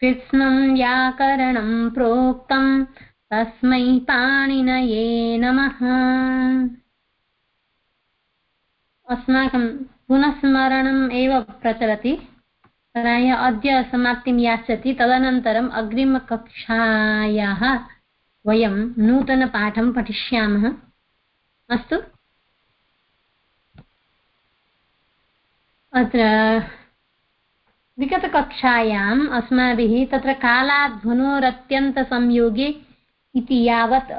कृत्स्नं व्याकरणं प्रोक्तं, तस्मै पाणिनये नमः। अस्माकं पुनस्मरणम् एव प्रचलति। प्रायः अद्य समाप्तिं यास्यति। तदनन्तरम् अग्रिमकक्षायाः वयं नूतनपाठं पठिष्यामः। अस्तु। अत्र विगतकक्षायाम् अस्माभिः तत्र कालाध्वनोरत्यन्तसंयोगे इति यावत्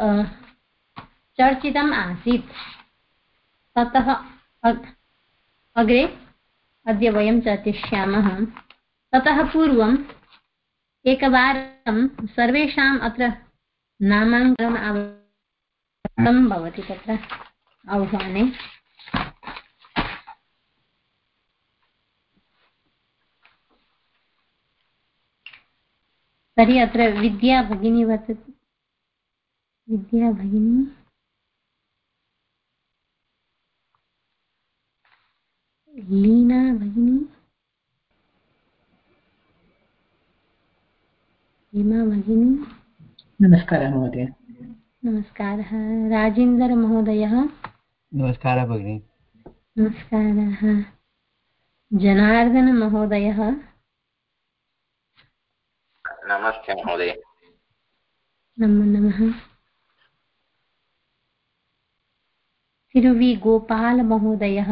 चर्चितम् आसीत्। ततः अग्रे अद्य वयं चर्चिष्यामः। ततः पूर्वम् एकवारं सर्वेषाम् अत्र नामाङ्कनम् आवश्यकं भवति तत्र आह्वाने। तर्हि अत्र विद्या भगिनी वर्तते विद्या भगिनी। लीना भगिनी। हेमा भगिनी। नमस्कारः महोदय। नमस्कारः। राजेन्दरमहोदयः नमस्कारः भगिनी। नमस्कारः। जनार्दनमहोदयः नमस्ते महोदय। नमो नमः। तिरुवि गोपालमहोदयः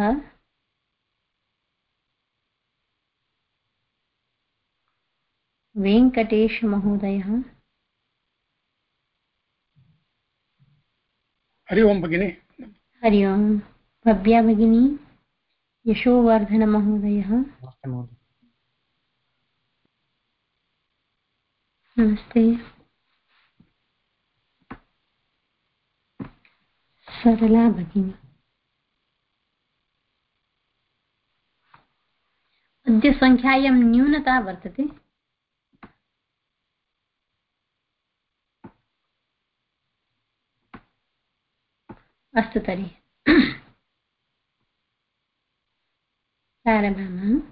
वेङ्कटेशमहोदयः हरि ओं भगिनि। हरि ओं। भव्या भगिनी। यशोवर्धनमहोदयः नमस्ते। सरला भगिनी। अद्य सङ्ख्यायां न्यूनता वर्तते। अस्तु तर्हि। प्रारभामः।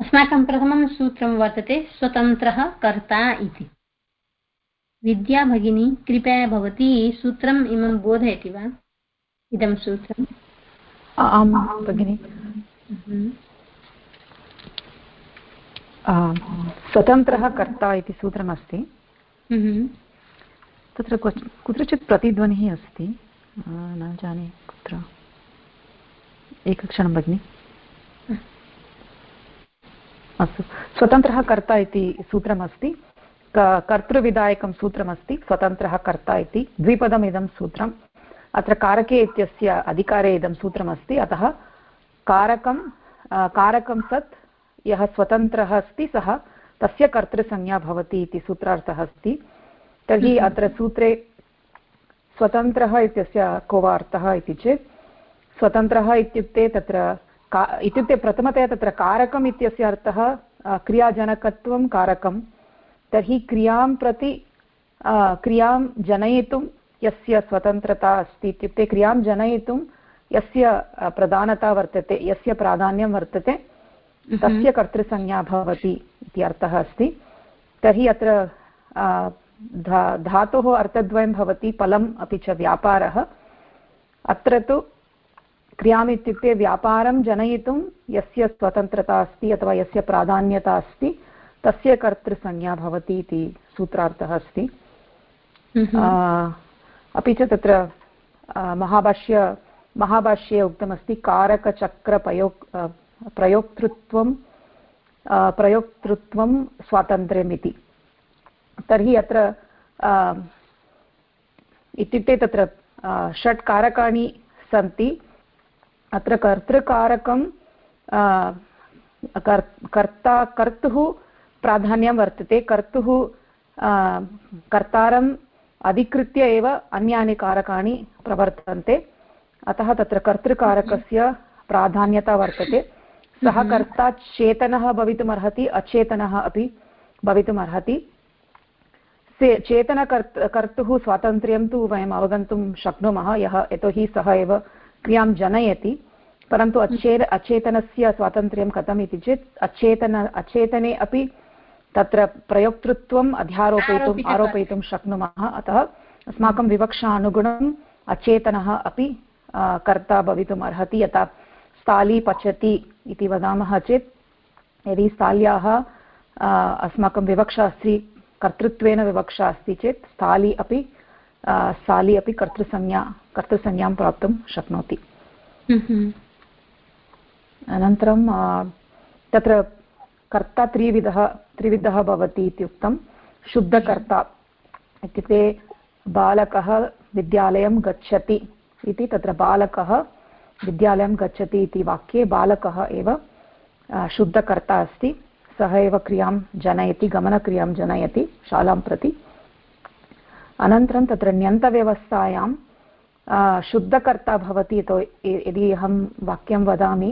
अस्माकं प्रथमं सूत्रं वर्तते स्वतन्त्रः कर्ता इति। विद्या भगिनी कृपया भवती सूत्रम् इमं बोधयति वा? इदं सूत्रम् आं भगिनि। स्वतन्त्रः कर्ता इति सूत्रमस्ति। तत्र कुत्रचित् प्रतिध्वनिः अस्ति। न जाने कुत्र। एकक्षणं भगिनि। अस्तु। स्वतन्त्रः कर्ता इति सूत्रमस्ति। कर्तृविधायकं सूत्रमस्ति। स्वतन्त्रः कर्ता इति द्विपदम् इदं सूत्रम्। अत्र कारके इत्यस्य अधिकारे इदं सूत्रमस्ति। अतः कारकं कारकं सत् यः स्वतन्त्रः अस्ति सः तस्य कर्तृसंज्ञा भवति इति सूत्रार्थः अस्ति। तर्हि हम्म। अत्र सूत्रे स्वतन्त्रः इत्यस्य को वा अर्थः इति चेत् स्वतन्त्रः इत्युक्ते तत्र का इत्युक्ते प्रथमतया तत्र कारकम् इत्यस्य अर्थः क्रियाजनकत्वं कारकं तर्हि क्रियाँ प्रति क्रियाँ जनयितुं यस्य स्वतन्त्रता अस्ति इत्युक्ते क्रियाँ जनयितुं यस्य प्रधानता वर्तते यस्य प्राधान्यं वर्तते तस्य कर्तृसंज्ञा भवति इति अर्थः अस्ति। तर्हि अत्र धा धातोः अर्थद्वयं भवति फलम् अपि च व्यापारः। अत्र तु क्रियाम् इत्युक्ते व्यापारं जनयितुं यस्य स्वतन्त्रता अस्ति अथवा यस्य प्राधान्यता अस्ति तस्य कर्तृसंज्ञा भवति इति सूत्रार्थः अस्ति। अपि च तत्र महाभाष्य महाभाष्ये उक्तमस्ति कारकचक्रप्रयोक् प्रयोक्तृत्वं प्रयोक्तृत्वं स्वातन्त्र्यम् इति तर्हि अत्र इत्युक्ते तत्र षट् कारकाणि सन्ति। अत्र कर्तृकारकं कर्ता कर्तुः प्राधान्यं वर्तते। कर्तुः कर्तारम् अधिकृत्य एव अन्यानि कारकाणि प्रवर्तन्ते। अतः तत्र कर्तृकारकस्य प्राधान्यता वर्तते। सः कर्ता चेतनः भवितुमर्हति अचेतनः अपि भवितुमर्हति। चेतनकर्त् कर्तुः स्वातन्त्र्यं तु वयम् अवगन्तुं शक्नुमः। यः यतोहि सः एव क्रियाँ जनयति। परन्तु अचे अचेतनस्य स्वातन्त्र्यं कथम् इति चेत् अचेतन अचेतने अपि तत्र प्रयोक्तृत्वम् अध्यारोपयितुम् आरोपयितुं शक्नुमः। अतः अस्माकं विवक्षानुगुणम् अचेतनः अपि कर्ता भवितुम् अर्हति। यथा स्थाली पचति इति वदामः चेत् यदि स्थाल्याः अस्माकं विवक्षा अस्ति कर्तृत्वेन विवक्षा अस्ति चेत् स्थाली अपि स्थाली अपि कर्तृसंज्ञा कर्तृसंज्ञां प्राप्तुं शक्नोति। हम्म। अनन्तरं तत्र कर्ता त्रिविधः त्रिविधः भवति इत्युक्तं शुद्धकर्ता इत्युक्ते बालकः विद्यालयं गच्छति इति, तत्र बालकः विद्यालयं गच्छति इति वाक्ये बालकः एव शुद्धकर्ता अस्ति। सः एव क्रियाँ जनयति, गमनक्रियाँ जनयति शालां प्रति। अनन्तरं तत्र ण्यन्तव्यवस्थायां शुद्धकर्ता भवति। यतो यदि अहं वाक्यं वदामि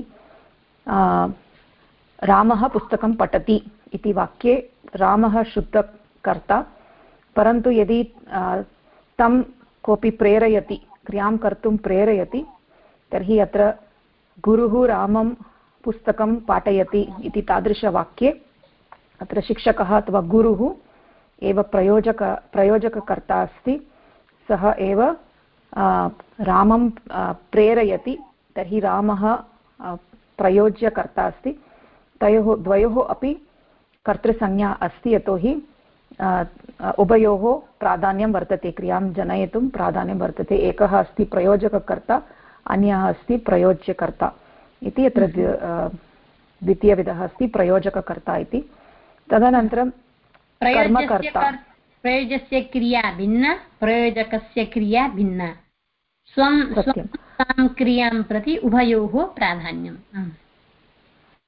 रामः पुस्तकं पठति इति वाक्ये रामः शुद्धकर्ता, परन्तु यदि तं कोऽपि प्रेरयति, क्रियाँ कर्तुं प्रेरयति, तर्हि अत्र गुरुः रामं पुस्तकं पाठयति इति तादृशवाक्ये अत्र शिक्षकः अथवा गुरुः एव प्रयोजक, प्रयोजककर्ता अस्ति, सः एव रामं प्रेरयति, तर्हि रामः प्रयोज्यकर्ता अस्ति। तयोः द्वयोः अपि कर्तृसंज्ञा अस्ति यतोहि उभयोः प्राधान्यं वर्तते क्रियाँ जनयितुं प्राधान्यं वर्तते। एकः अस्ति प्रयोजककर्ता अन्यः अस्ति प्रयोज्यकर्ता इति अत्र द्वितीयविधः अस्ति प्रयोजककर्ता इति। तदनन्तरं कर्मकर्ता। प्रयोजस्य क्रिया भिन्ना प्रयोजकस्य क्रिया भिन्ना। स्वं स्वं क्रियाँ प्रति उभयोः प्राधान्यम्।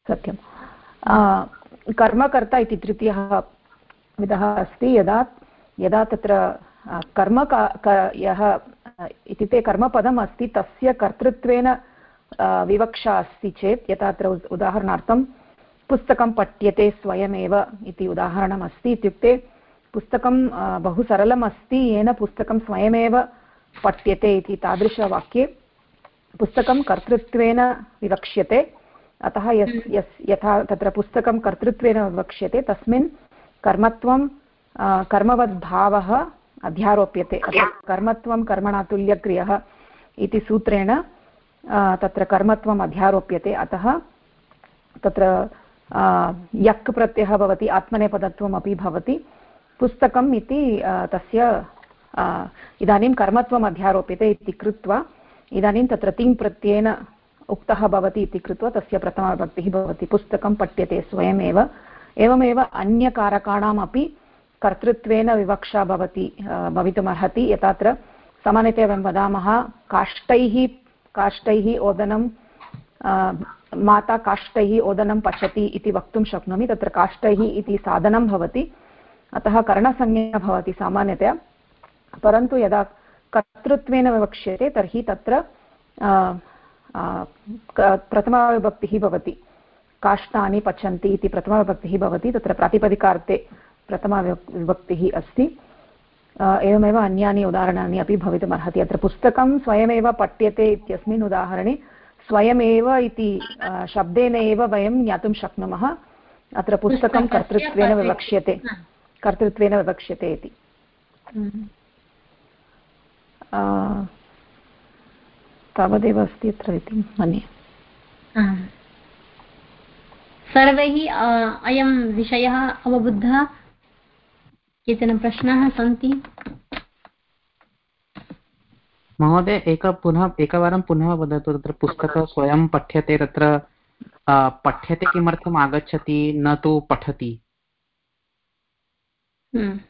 सत्यं कर्मकर्ता इति तृतीयः विधः अस्ति। यदा यदा तत्र कर्म यः, इत्युक्ते कर्मपदम् अस्ति, तस्य कर्तृत्वेन विवक्षा अस्ति चेत्, यथा अत्र उदाहरणार्थं, पुस्तकं पठ्यते स्वयमेव इति उदाहरणम् अस्ति। इत्युक्ते पुस्तकं बहु सरलम् अस्ति, येन पुस्तकं स्वयमेव पठ्यते इति तादृशवाक्ये पुस्तकं कर्तृत्वेन विवक्ष्यते। अतः यस् हम्म। यस् यथा तत्र पुस्तकं कर्तृत्वेन विवक्ष्यते तस्मिन् कर्मत्वं कर्मवद्भावः अध्यारोप्यते। अतः कर्मत्वं कर्मणा तुल्यक्रियः इति सूत्रेण तत्र कर्मत्वम् अध्यारोप्यते। अतः तत्र यक् प्रत्ययः भवति आत्मनेपदत्वम् अपि भवति। पुस्तकम् इति तस्य इदानीं कर्मत्वम् अध्यारोप्यते इति कृत्वा इदानीं तत्र तिङ् प्रत्ययेन उक्तः भवति इति कृत्वा तस्य प्रथमाविभक्तिः भवति। पुस्तकं पठ्यते स्वयमेव। एवमेव अन्यकारकाणामपि कर्तृत्वेन विवक्षा भवति भवितुमर्हति। यथा सामान्यतया वयं वदामः काष्ठैः काष्ठैः ओदनं माता काष्ठैः ओदनं पचति इति वक्तुं शक्नोमि। तत्र काष्ठैः इति साधनं भवति। अतः करणसंज्ञा भवति सामान्यतया। परन्तु यदा कर्तृत्वेन विवक्ष्यते तर्हि तत्र प्रथमाविभक्तिः भवति। काष्ठानि पचन्ति इति प्रथमाविभक्तिः भवति तत्र प्रातिपदिकार्थे प्रथमाविभक्तिः अस्ति। एवमेव अन्यानि उदाहरणानि अपि भवितुमर्हति। अत्र पुस्तकं स्वयमेव पठ्यते इत्यस्मिन् उदाहरणे स्वयमेव इति शब्देन एव वयं ज्ञातुं शक्नुमः। अत्र पुस्तकं कर्तृत्वेन विवक्ष्यते। कर्तृत्वेन विवक्ष्यते इति। तावदेव अस्ति अत्र इति मन्ये। सर्वैः अयं विषयः अवबुद्धः। केचन प्रश्नाः सन्ति? महोदय एक पुनः एकवारं पुनः वदतु तत्र पुस्तकं स्वयं पठ्यते तत्र पठ्यते किमर्थम् आगच्छति न तु पठति। हम्म।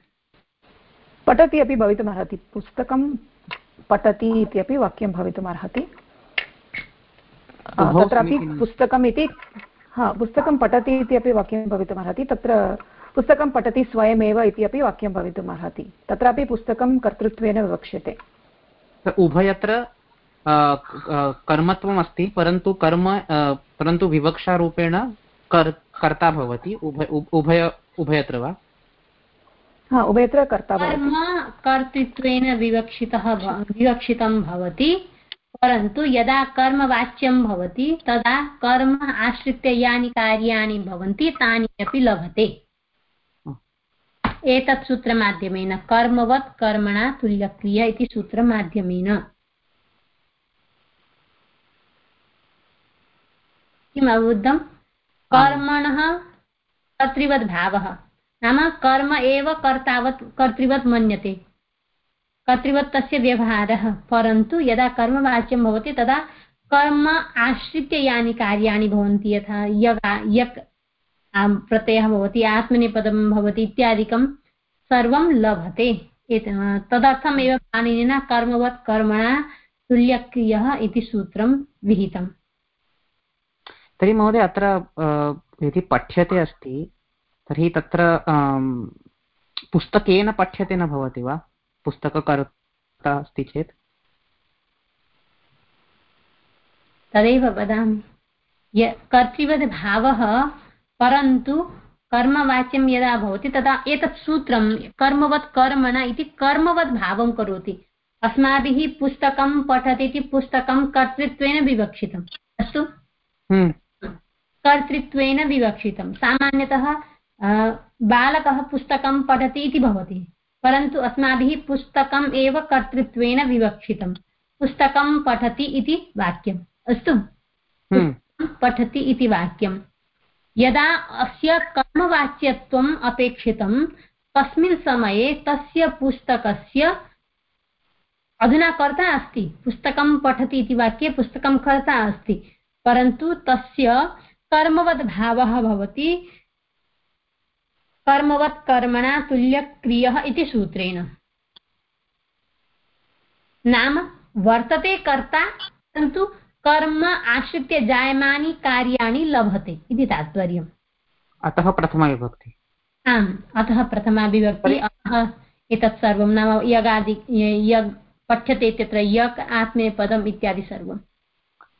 पठति अपि भवितुमर्हति। पुस्तकं पठति इत्यपि वाक्यं भवितुमर्हति तत्रापि पुस्तकम् इति हा पुस्तकं पठति इति अपि वाक्यं भवितुमर्हति तत्र पुस्तकं पठति स्वयमेव इति अपि वाक्यं भवितुम् अर्हति। तत्रापि पुस्तकं कर्तृत्वेन विवक्ष्यते। उभयत्र कर्मत्वम् अस्ति परन्तु कर्म परन्तु विवक्षारूपेण कर् कर्ता भवति। उभय उभय उभयत्र वा? हा उभयत्र कर्ता कर्म कर्तृत्वेन विवक्षितः विवक्षितं भवति परन्तु यदा कर्मवाच्यं भवति तदा कर्म आश्रित्य यानि कार्याणि भवन्ति तानि अपि लभते। एतत् सूत्रमाध्यमेन कर्मवत् कर्मणा तुल्यक्रिया इति सूत्रमाध्यमेन। किम् अवबुद्धं कर्मणः कर्तृवद्भावः। नाम कर्म एव कर्तावत् कर्तृवत् मन्यते। कर्तृवत् तस्य व्यवहारः, परन्तु यदा कर्मवाच्यं भवति, तदा कर्म आश्रित्य यानि कार्याणि भवन्ति, यथा यगा, यक् प्रत्ययः भवति, आत्मनेपदं भवति इत्यादिकं सर्वं लभते। तदर्थमेव पाणिनिना कर्मवत् कर्मणा तुल्यक्रियः इति सूत्रं विहितम्। तर्हि महोदय, अत्र यदि पठ्यते अस्ति तर्हि तत्र पुस्तकेन पठ्यते न भवति वा? पुस्तककर्ता अस्ति चेत्? तदेव वदामि। य कर्तृवद् भावः परन्तु कर्मवाच्यं यदा भवति तदा एतत् सूत्रं कर्मवत् कर्मण इति कर्मवद् भावं करोति। अस्माभिः पुस्तकं पठति इति पुस्तकं कर्तृत्वेन विवक्षितम्। अस्तु? हम्म। कर्तृत्वेन विवक्षितं सामान्यतः बालकः पुस्तकं पठति इति भवति परन्तु अस्माभिः पुस्तकम् एव कर्तृत्वेन विवक्षितं पुस्तकं पठति इति वाक्यम्। अस्तु? हम्म। पठति इति वाक्यं यदा अस्य कर्मवाच्यत्वम् अपेक्षितं तस्मिन् समये तस्य पुस्तकस्य अधुना कर्ता अस्ति। पुस्तकं पठति इति वाक्ये पुस्तकं कर्ता अस्ति परन्तु तस्य कर्मवद्भावः भवति। कर्मवत् कर्मणा तुल्यक्रियः इति सूत्रेण। नाम वर्तते कर्ता परन्तु कर्म आश्रित्य जायमानि कार्याणि लभते इति तात्पर्यम्। अतः प्रथमा विभक्ति आम् अतः प्रथमा विभक्ति अतः एतत् सर्वं नाम यगादि यग् पठ्यते इत्यत्र यक् आत्मेपदम् इत्यादि सर्वम्।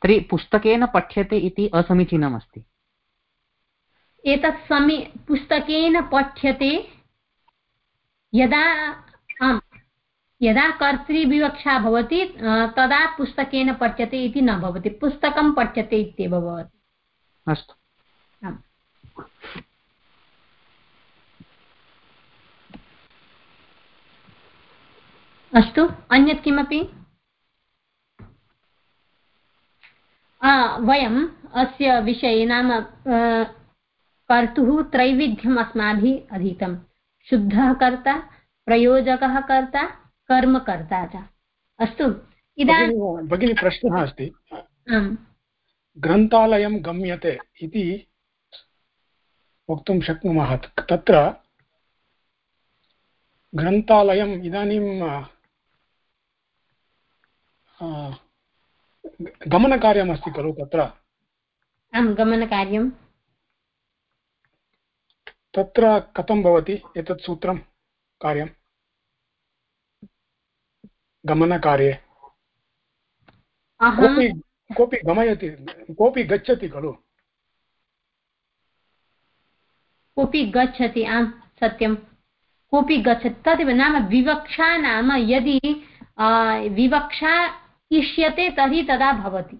तर्हि पुस्तकेन पठ्यते इति असमीचीनमस्ति। एतत् समी पुस्तकेन पठ्यते। यदा आम् यदा कर्तृविवक्षा भवति तदा पुस्तकेन पठ्यते इति न भवति। पुस्तकं पठ्यते इत्येव भवति। अस्तु। अस्तु अन्यत् किमपि? वयम् अस्य विषये नाम कर्तुः त्रैविध्यम् अस्माभिः अधीतं शुद्धः कर्ता प्रयोजकः कर्ता कर्मकर्ता च। अस्तु इदानीं भगिनी प्रश्नः अस्ति। ग्रन्थालयं गम्यते इति वक्तुं शक्नुमः। तत्र ग्रन्थालयम् इदानीं गमनकार्यमस्ति खलु तत्र। आं गमनकार्यं तत्र कथं भवति एतत् सूत्रं कार्यं? गमनकार्ये। कोऽपि कोऽपि गमयति कोऽपि गच्छति खलु? कोऽपि गच्छति आम् सत्यं। कोऽपि गच्छति तदेव नाम विवक्षा नाम यदि विवक्षा इष्यते तर्हि तदा भवति।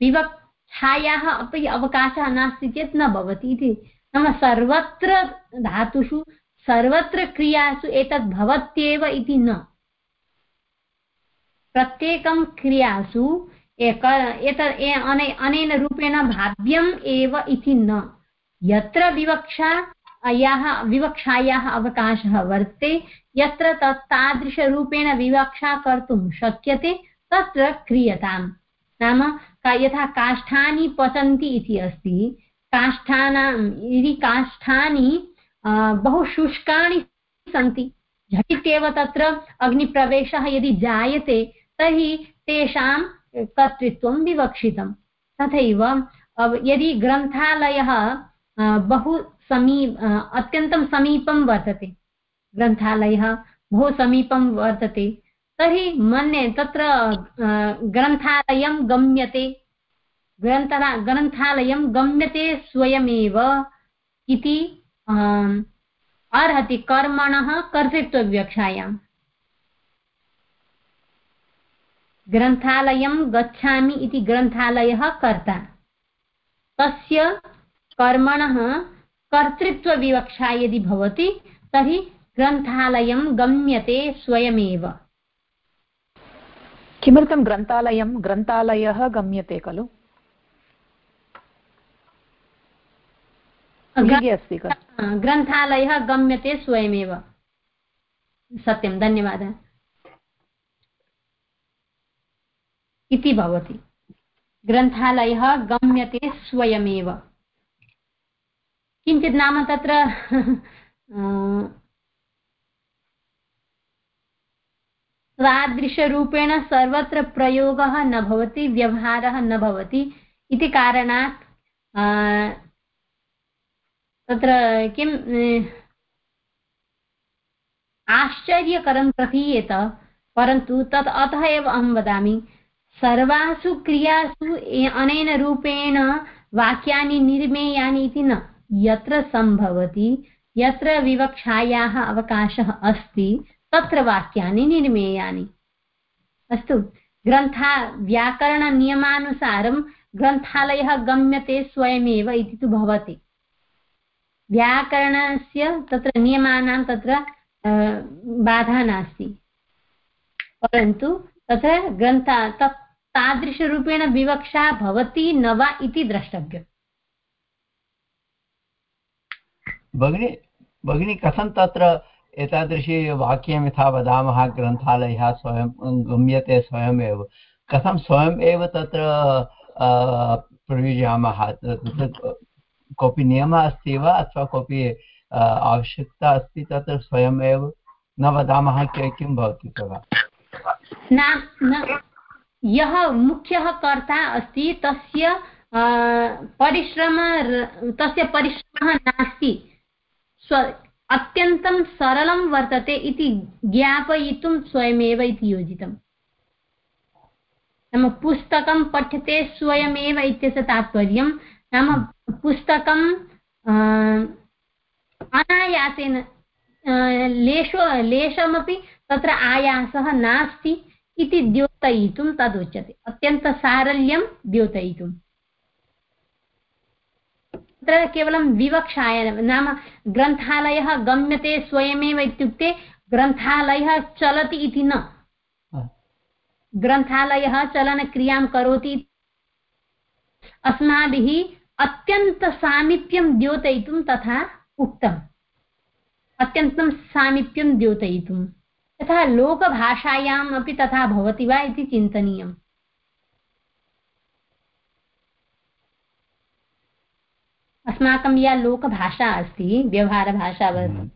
विवक्षायाः अपि अवकाशः नास्ति चेत् न भवति इति नाम सर्वत्र धातुषु, सर्वत्र क्रियासु एतद् भवत्येव इति न। प्रत्येकं क्रियासु एक एतत् अनेन रूपेण भाव्यम् एव इति न। यत्र विवक्षा, याः, विवक्षायाः अवकाशः वर्तते यत्र तत् तादृशरूपेण विवक्षा कर्तुं शक्यते, तत्र क्रियताम्। नाम यथा काष्ठानि पचन्ति इति अस्ति काष्ठानां यदि काष्ठानि बहु शुष्कानि सन्ति, झटित्येव तत्र अग्निप्रवेशः यदि जायते, तर्हि तेषां कर्तृत्वं विवक्षितं। तथैव यदि ग्रन्थालयः बहु समी अत्यन्तं समीपं वर्तते, ग्रन्थालयः बहु समीपं वर्तते, तर्हि मन्ये तत्र ग्रन्थालयं गम्यते। ग्रन्थला ग्रन्थालयं गम्यते स्वयमेव इति अर्हति कर्मणः कर्तृत्वविवक्षायाम् ग्रन्थालयं गच्छामि इति ग्रन्थालयः कर्ता। तस्य कर्मणः कर्तृत्वविवक्षा यदि भवति, तर्हि ग्रन्थालयं गम्यते स्वयमेव। किमर्थं ग्रन्थालयं ग्रन्थालयः गम्यते खलु? अस्ति ग्रन्थालयः गम्यते स्वयमेव। सत्यं धन्यवादः। इति भवति। ग्रन्थालयः गम्यते स्वयमेव। किञ्चित् नाम तत्र तादृशरूपेण सर्वत्र प्रयोगः न भवति व्यवहारः न भवति। इति कारणात् तत्र किम् आश्चर्यकरं प्रतीयेत, परन्तु तत् अतः एव अहं वदामि, सर्वासु क्रियासु अनेन रूपेण वाक्यानि, निर्मेयानि इति न। यत्र सम्भवति, यत्र विवक्षायाः अवकाशः अस्ति, तत्र वाक्यानि, निर्मेयानि। अस्तु, ग्रन्था, व्याकरणनियमानुसारं ग्रन्थालयः गम्यते स्वयमेव इति तु भवति। व्याकरणस्य तत्र नियमानां तत्र बाधा नास्ति। परन्तु तत्र ग्रन्थ, तत् तादृशरूपेण विवक्षा भवति न वा इति द्रष्टव्यम्। भगिनी भगिनी, कथं तत्र एतादृशी वाक्यं यथा वदामः, ग्रन्थालयः स्वयं, गम्यते स्वयमेव, कथं स्वयम् एव तत्र प्रयुज्यामः? कोऽपि नियमः अस्ति वा अथवा कोऽपि आवश्यकता अस्ति तत्र स्वयमेव? न वदामः किं भवति तदा? न यः मुख्यः कर्ता अस्ति, तस्य परिश्रम तस्य परिश्रमः नास्ति। स्व, अत्यन्तं सरलं वर्तते इति ज्ञापयितुं स्वयमेव इति योजितम्। नाम पुस्तकं पठ्यते स्वयमेव इत्यस्य तात्पर्यं। नाम पुस्तकं अनायासेन लेशो लेशमपि तत्र आयासः नास्ति इति द्योतयितुं तदुच्यते। अत्यन्तसारल्यं द्योतयितुम् तत्र केवलं विवक्षाय नाम ग्रन्थालयः गम्यते स्वयमेव इत्युक्ते ग्रन्थालयः चलति इति न। ग्रन्थालयः चलनक्रियाँ करोति। अस्माभिः अत्यन्तसामीप्यं द्योतयितुं तथा उक्तम्। अत्यन्तं सामीप्यं द्योतयितुं। तथा लोकभाषायाम् अपि तथा भवति वा इति चिन्तनीयम्। अस्माकं या लोकभाषा अस्ति व्यवहारभाषा हम्म।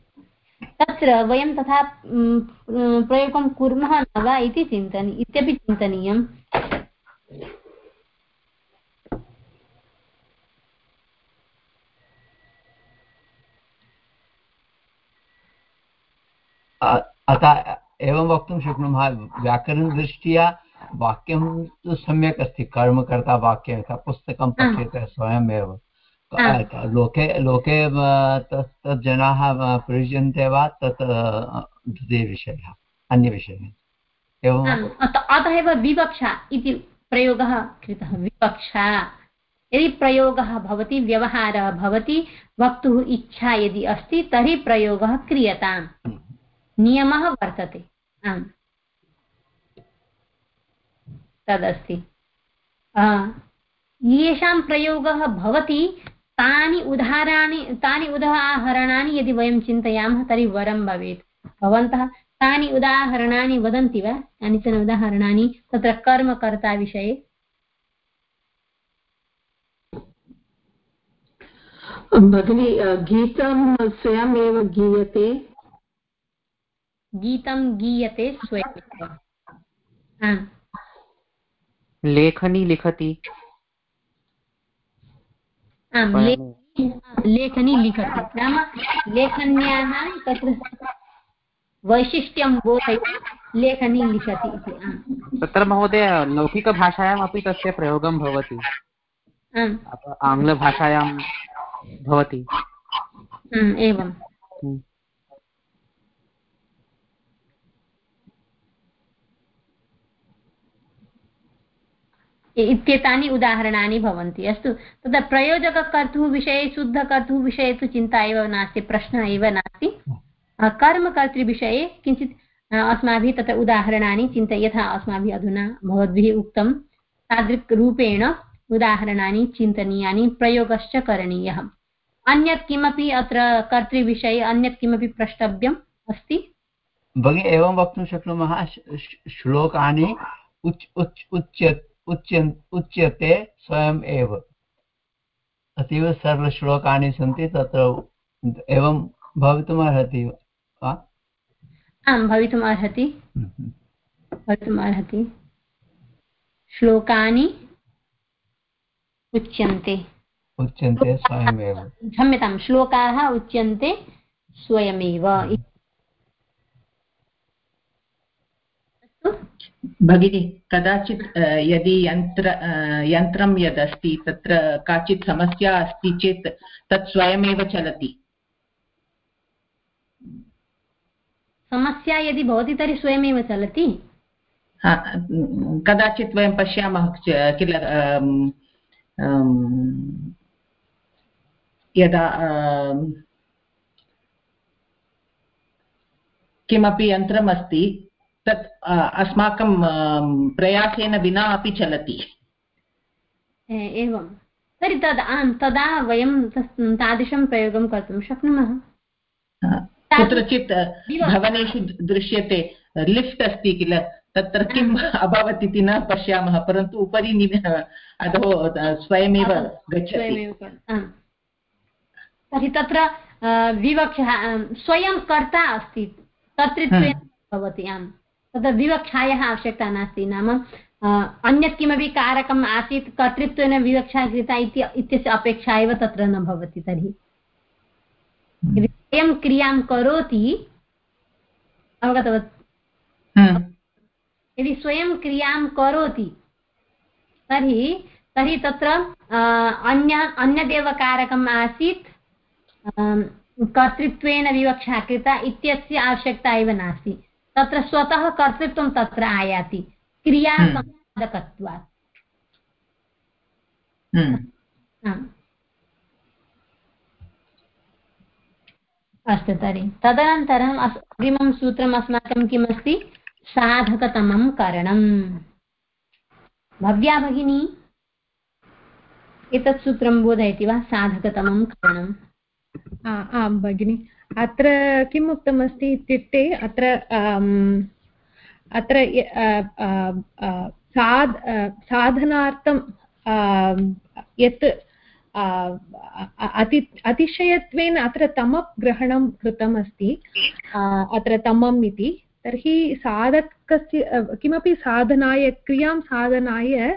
तत्र वयं तथा प्रयोगं कुर्मः न वा इति चिन्तनी इत्यपि चिन्तनीयम्। अतः एवं वक्तुं शक्नुमः व्याकरणदृष्ट्या वाक्यं तु सम्यक् अस्ति कर्मकर्ता वाक्यं यथा पुस्तकं पठ्यते स्वयमेव। लोके लोके तत् जनाः प्रयुज्यन्ते वा तत् द्वितीयविषयः अन्यविषयः एवम् अतः एव विवक्षा इति प्रयोगः कृतः। विवक्षा। यदि प्रयोगः भवति व्यवहारः भवति वक्तुः इच्छा यदि अस्ति तर्हि प्रयोगः क्रियताम्। नियमः वर्तते। आम्। तदस्ति। येषां प्रयोगः भवति तानि उदाहरणानि तानि उदाहरणानि यदि वयं चिन्तयामः तर्हि वरं भवेत्। भवन्तः तानि उदाहरणानि वदन्ति वा? कानिचन उदाहरणानि? तत्र कर्मकर्ताविषये भगिनी गीतं स्वयमेव गीयते। गीतं गीयते स्वयं। लेखनी लिखति। आम् लेखनी लिखति। नाम लेखन्याः तत्र वैशिष्ट्यं बोधयति लेखनी लिखति इति। तत्र महोदय लौकिकभाषायामपि तस्य प्रयोगं भवति। आङ्ग्लभाषायां भवति। आम्, इत्येतानि उदाहरणानि भवन्ति। अस्तु तत्र प्रयोजककर्तुः विषये, शुद्धकर्तुः विषये तु चिन्ता एव नास्ति, प्रश्नः एव नास्ति। कर्मकर्तृविषये किञ्चित् अस्माभिः तत्र उदाहरणानि चिन्त्य यथा अस्माभिः अधुना भवद्भिः उक्तं तादृक्रूपेण उदाहरणानि चिन्तनीयानि, प्रयोगश्च करणीयः। अन्यत् किमपि अत्र कर्तृविषये अन्यत् किमपि प्रष्टव्यम् अस्ति? भगिनि, एवं वक्तुं शक्नुमः श्लोकानि उच् उच् उच्य उच्यते स्वयम् एव। अतीव सरलश्लोकानि सन्ति तत्र एवं भवितुमर्हति वा? आं भवितुम् अर्हति हम्म। भवितुम् अर्हति श्लोकानि उच्यन्ते। उच्यन्ते स्वयमेव। क्षम्यतां श्लोकाः उच्यन्ते स्वयमेव अस्तु भगिनी कदाचित् यदि यन्त्र यन्त्रं यदस्ति तत्र काचित् समस्या अस्ति चेत् तत् स्वयमेव चलति। समस्या यदि भवति तर्हि स्वयमेव चलति? कदाचित् वयं पश्यामः किल यदा किमपि यन्त्रम् अस्ति तत् अ, अस्माकं अम्, प्रयासेन विना अपि चलति। एवं। तर्हि तद् आं तदा वयं तादृशं प्रयोगं कर्तुं शक्नुमः? कुत्रचित् भवनेषु दृश्यते लिफ्ट् अस्ति किल तत्र किम् अभवत् इति न पश्यामः परन्तु उपरि अधो स्वयमेव गच्छति। तर्हि तत्र विवक्षः अं, स्वयं कर्ता अस्ति कर्तृत्वेन भवति आम्। तत्र विवक्षायाः आवश्यकता नास्ति नाम अन्यत् किमपि कारकम् आसीत् कर्तृत्वेन विवक्षा कृता इति इत्यस्य अपेक्षा एव तत्र न भवति तर्हि। यदि स्वयं क्रियाँ करोति अवगतवत्? हम्म, यदि स्वयं क्रियाँ करोति तर्हि तर्हि तत्र अन्य अन्यदेव कारकम् आसीत् कर्तृत्वेन विवक्षा कृता इत्यस्य आवश्यकता एव नास्ति। तत्र स्वतः कर्तृत्वं तत्र आयाति। क्रिया हम्म। हम्म। अस्तु तर्हि। तदनन्तरम् अस् अग्रिमं सूत्रम् अस्माकं किमस्ति? साधकतमं करणम्। भव्या भगिनी एतत् सूत्रं बोधयति वा? साधकतमं करणम्। आ- आं भगिनि। अत्र किम् उक्तमस्ति इत्युक्ते अत्र अत्र साध साधनार्थं यत् अति, अतिशयत्वेन अत्र तमग्रहणं कृतमस्ति अत्र तमम् इति। तर्हि साधकस्य किमपि साधनाय, क्रियाँ साधनाय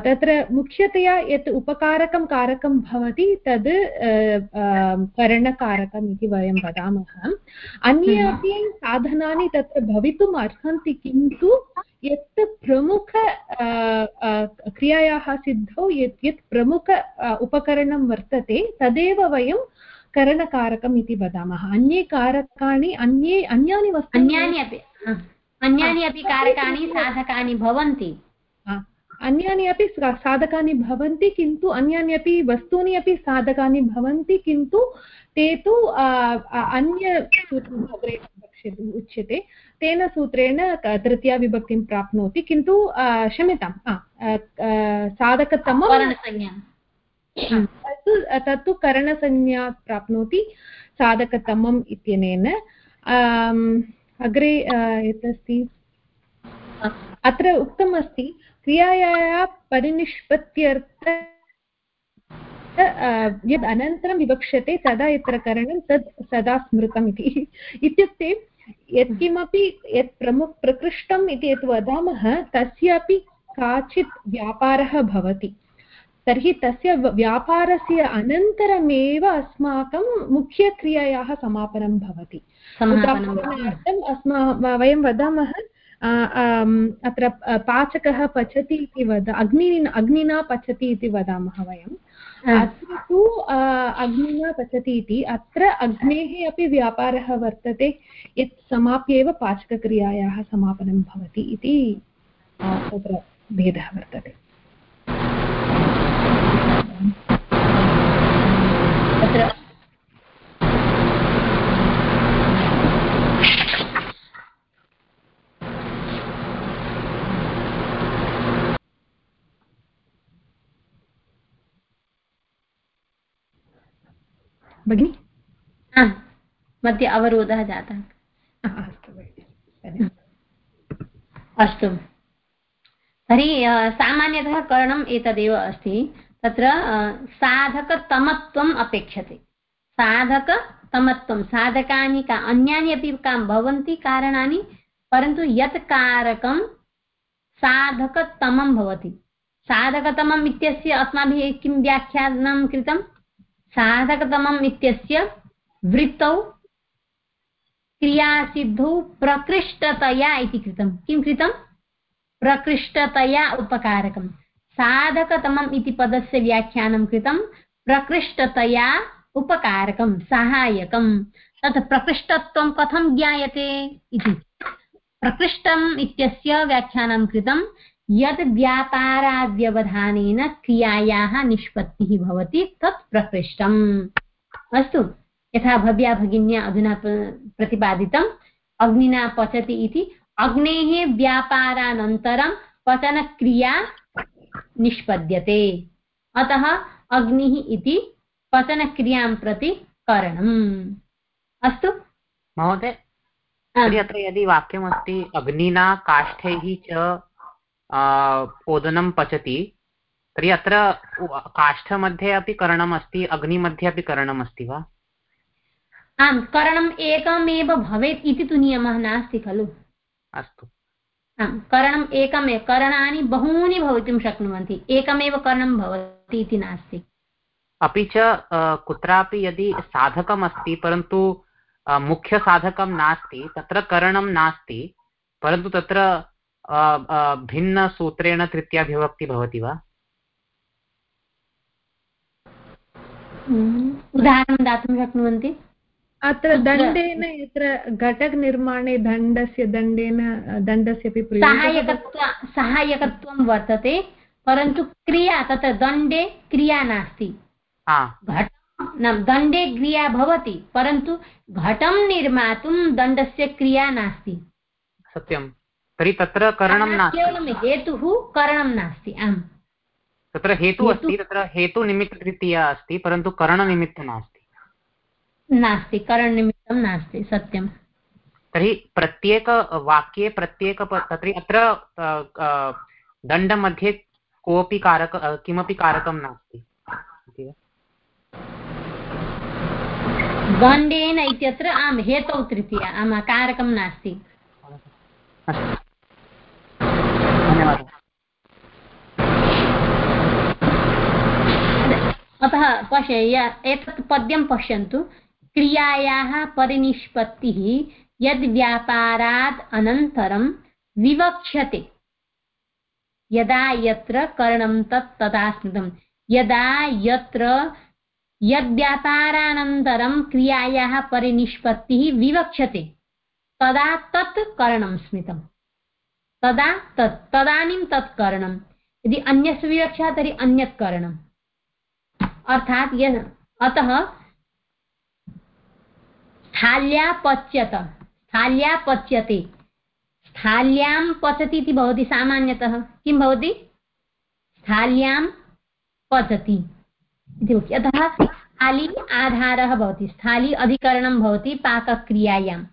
तत्र मुख्यतया यत् उपकारकं कारकं भवति तद् करणकारकम् इति वयं वदामः। अन्ये अपि साधनानि तत्र भवितुम् अर्हन्ति किन्तु यत् प्रमुख क्रियायाः सिद्धौ यत् यत् प्रमुख उपकरणं वर्तते तदेव वयं करणकारकम् इति वदामः। अन्ये कारकाणि अन्ये अन्यानि वस्तूनि अन्यानि अपि अन्यानि अपि कारकाणि साधकानि भवन्ति। अन्यानि अपि साधकानि भवन्ति किन्तु अन्यानि अपि वस्तूनि अपि साधकानि भवन्ति किन्तु ते तु आ, आ, अन्य सूत्रम् अग्रे वक्ष्यते उच्यते। तेन सूत्रेण क- तृतीयाविभक्तिं प्राप्नोति किन्तु क्षम्यताम् साधकतमं तत्तु तत्तु करणसंज्ञा प्राप्नोति साधकतमम् इत्यनेन। अग्रे यत् अस्ति। अत्र उक्तमस्ति क्रियायाः परिनिष्पत्त्यर्थ यद् अनन्तरं विवक्ष्यते तदा यत्र करणं तद् सदा स्मृतम् इति। इत्युक्ते यत्किमपि यत् प्रमुख प्रकृष्टम् इति यत् वदामः तस्यापि काचित् व्यापारः भवति। तर्हि तस्य व्यापारस्य अनन्तरमेव अस्माकं मुख्यक्रियायाः समापनं भवति। उदाहरणार्थम् अस्मा वयं वदामः अत्र पाचकः पचति इति वद अग्नि अग्निना पचति इति वदामः वयम्। अत्र तु अग्निना पचति इति अत्र अग्नेः अपि व्यापारः वर्तते यत् समाप्य एव पाचकक्रियायाः समापनं भवति इति तत्र भेदः वर्तते तत्र भगिनि? मध्ये अवरोधः जातः। अस्तु अस्तु। तर्हि सामान्यतः करणम् एतदेव अस्ति। तत्र साधकतमत्वम् अपेक्षते। साधकतमत्वं साधकानि का अन्यानि अपि का भवन्ति कारणानि परन्तु यत् कारकं साधकतमं भवति। साधकतमम् इत्यस्य अस्माभिः किं व्याख्यानं कृतं साधकतमम् इत्यस्य वृत्तौ क्रियासिद्धौ प्रकृष्टतया इति कृतं। किं कृतं? प्रकृष्टतया उपकारकं साधकतमम् इति पदस्य व्याख्यानं कृतं। प्रकृष्टतया उपकारकं साहाय्यकं तत् प्रकृष्टत्वं कथं ज्ञायते इति। प्रकृष्टम् इत्यस्य व्याख्यानं कृतं। यद् व्यापाराद्यवधानेन क्रियायाः निष्पत्तिः भवति तत् प्रकृष्टम्। अस्तु यथा भव्या भगिन्या अधुना प्रतिपादितम् अग्निना पचति इति। अग्नेः व्यापारानन्तरं पचनक्रिया निष्पद्यते। अतः अग्निः इति पचनक्रियाँ प्रति करणम्। अस्तु। महोदय अत्र यदि वाक्यमस्ति अग्निना काष्ठैः च ओदनं पचति। तर्हि अत्र काष्ठमध्ये अपि करणम् अस्ति अग्निमध्ये अपि करणम् अस्ति वा? आम् करणम् एकमेव भवेत् इति तु नियमः नास्ति खलु। अस्तु। आम् करणम् एकमेव करणानि बहूनि भवितुं शक्नुवन्ति। एकमेव करणं भवति इति नास्ति। अपि च कुत्रापि यदि साधकम् अस्ति परन्तु मुख्यसाधकं नास्ति तत्र करणं नास्ति परन्तु तत्र भिन्नसूत्रेण तृतीयाभिभक्ति भवति वा? हम्म, उदाहरणं दातुं शक्नुवन्ति? अत्र दण्डेन यत्र घटकनिर्माणे दण्डस्य दण्डेन दण्डस्य अपि सहायकत्व सहायकत्वं वर्तते परन्तु क्रिया तत्र दण्डे क्रिया नास्ति। घट दण्डे क्रिया भवति परन्तु घटं निर्मातुं दण्डस्य क्रिया नास्ति। सत्यं तर्हि तत्र करणं नास्ति। केवलं हेतुः करणं नास्ति आम्। तत्र हेतुः अस्ति तत्र हेतुनिमित्ततृतीया अस्ति परन्तु करणनिमित्तं नास्ति। नास्ति करणनिमित्तं नास्ति सत्यं तर्हि प्रत्येकवाक्ये प्रत्येक तर्हि अत्र दण्डमध्ये कोऽपि कारक किमपि कारकं नास्ति। दण्डेन इत्यत्र आम् हेतौ तृतीया आम् कारकं नास्ति। अतः पश्य एतत् पद्यं पश्यन्तु। क्रियायाः परिनिष्पत्तिः यद्व्यापारात् अनन्तरं विवक्ष्यते। यदा यत्र करणं तत् तदा स्मृतं यदा यत्र यद्व्यापारानन्तरं क्रियायाः परिनिष्पत्तिः विवक्ष्यते, तदा तत् करणं स्मृतं तदा तत्, तदानीं तत् करणं यदि अन्यस्य विवक्षा, तर्हि अन्यत् करणम्। अर्थात् यद् अतः स्थाल्या पच्यत, स्थाल्या पच्यते। स्थाल्यां पचति इति भवति सामान्यतः। किं भवति? स्थाल्यां पचति इति भवति। अतः स्थाली आधारः भवति। स्थाली अधिकरणं भवति पाकक्रियायां।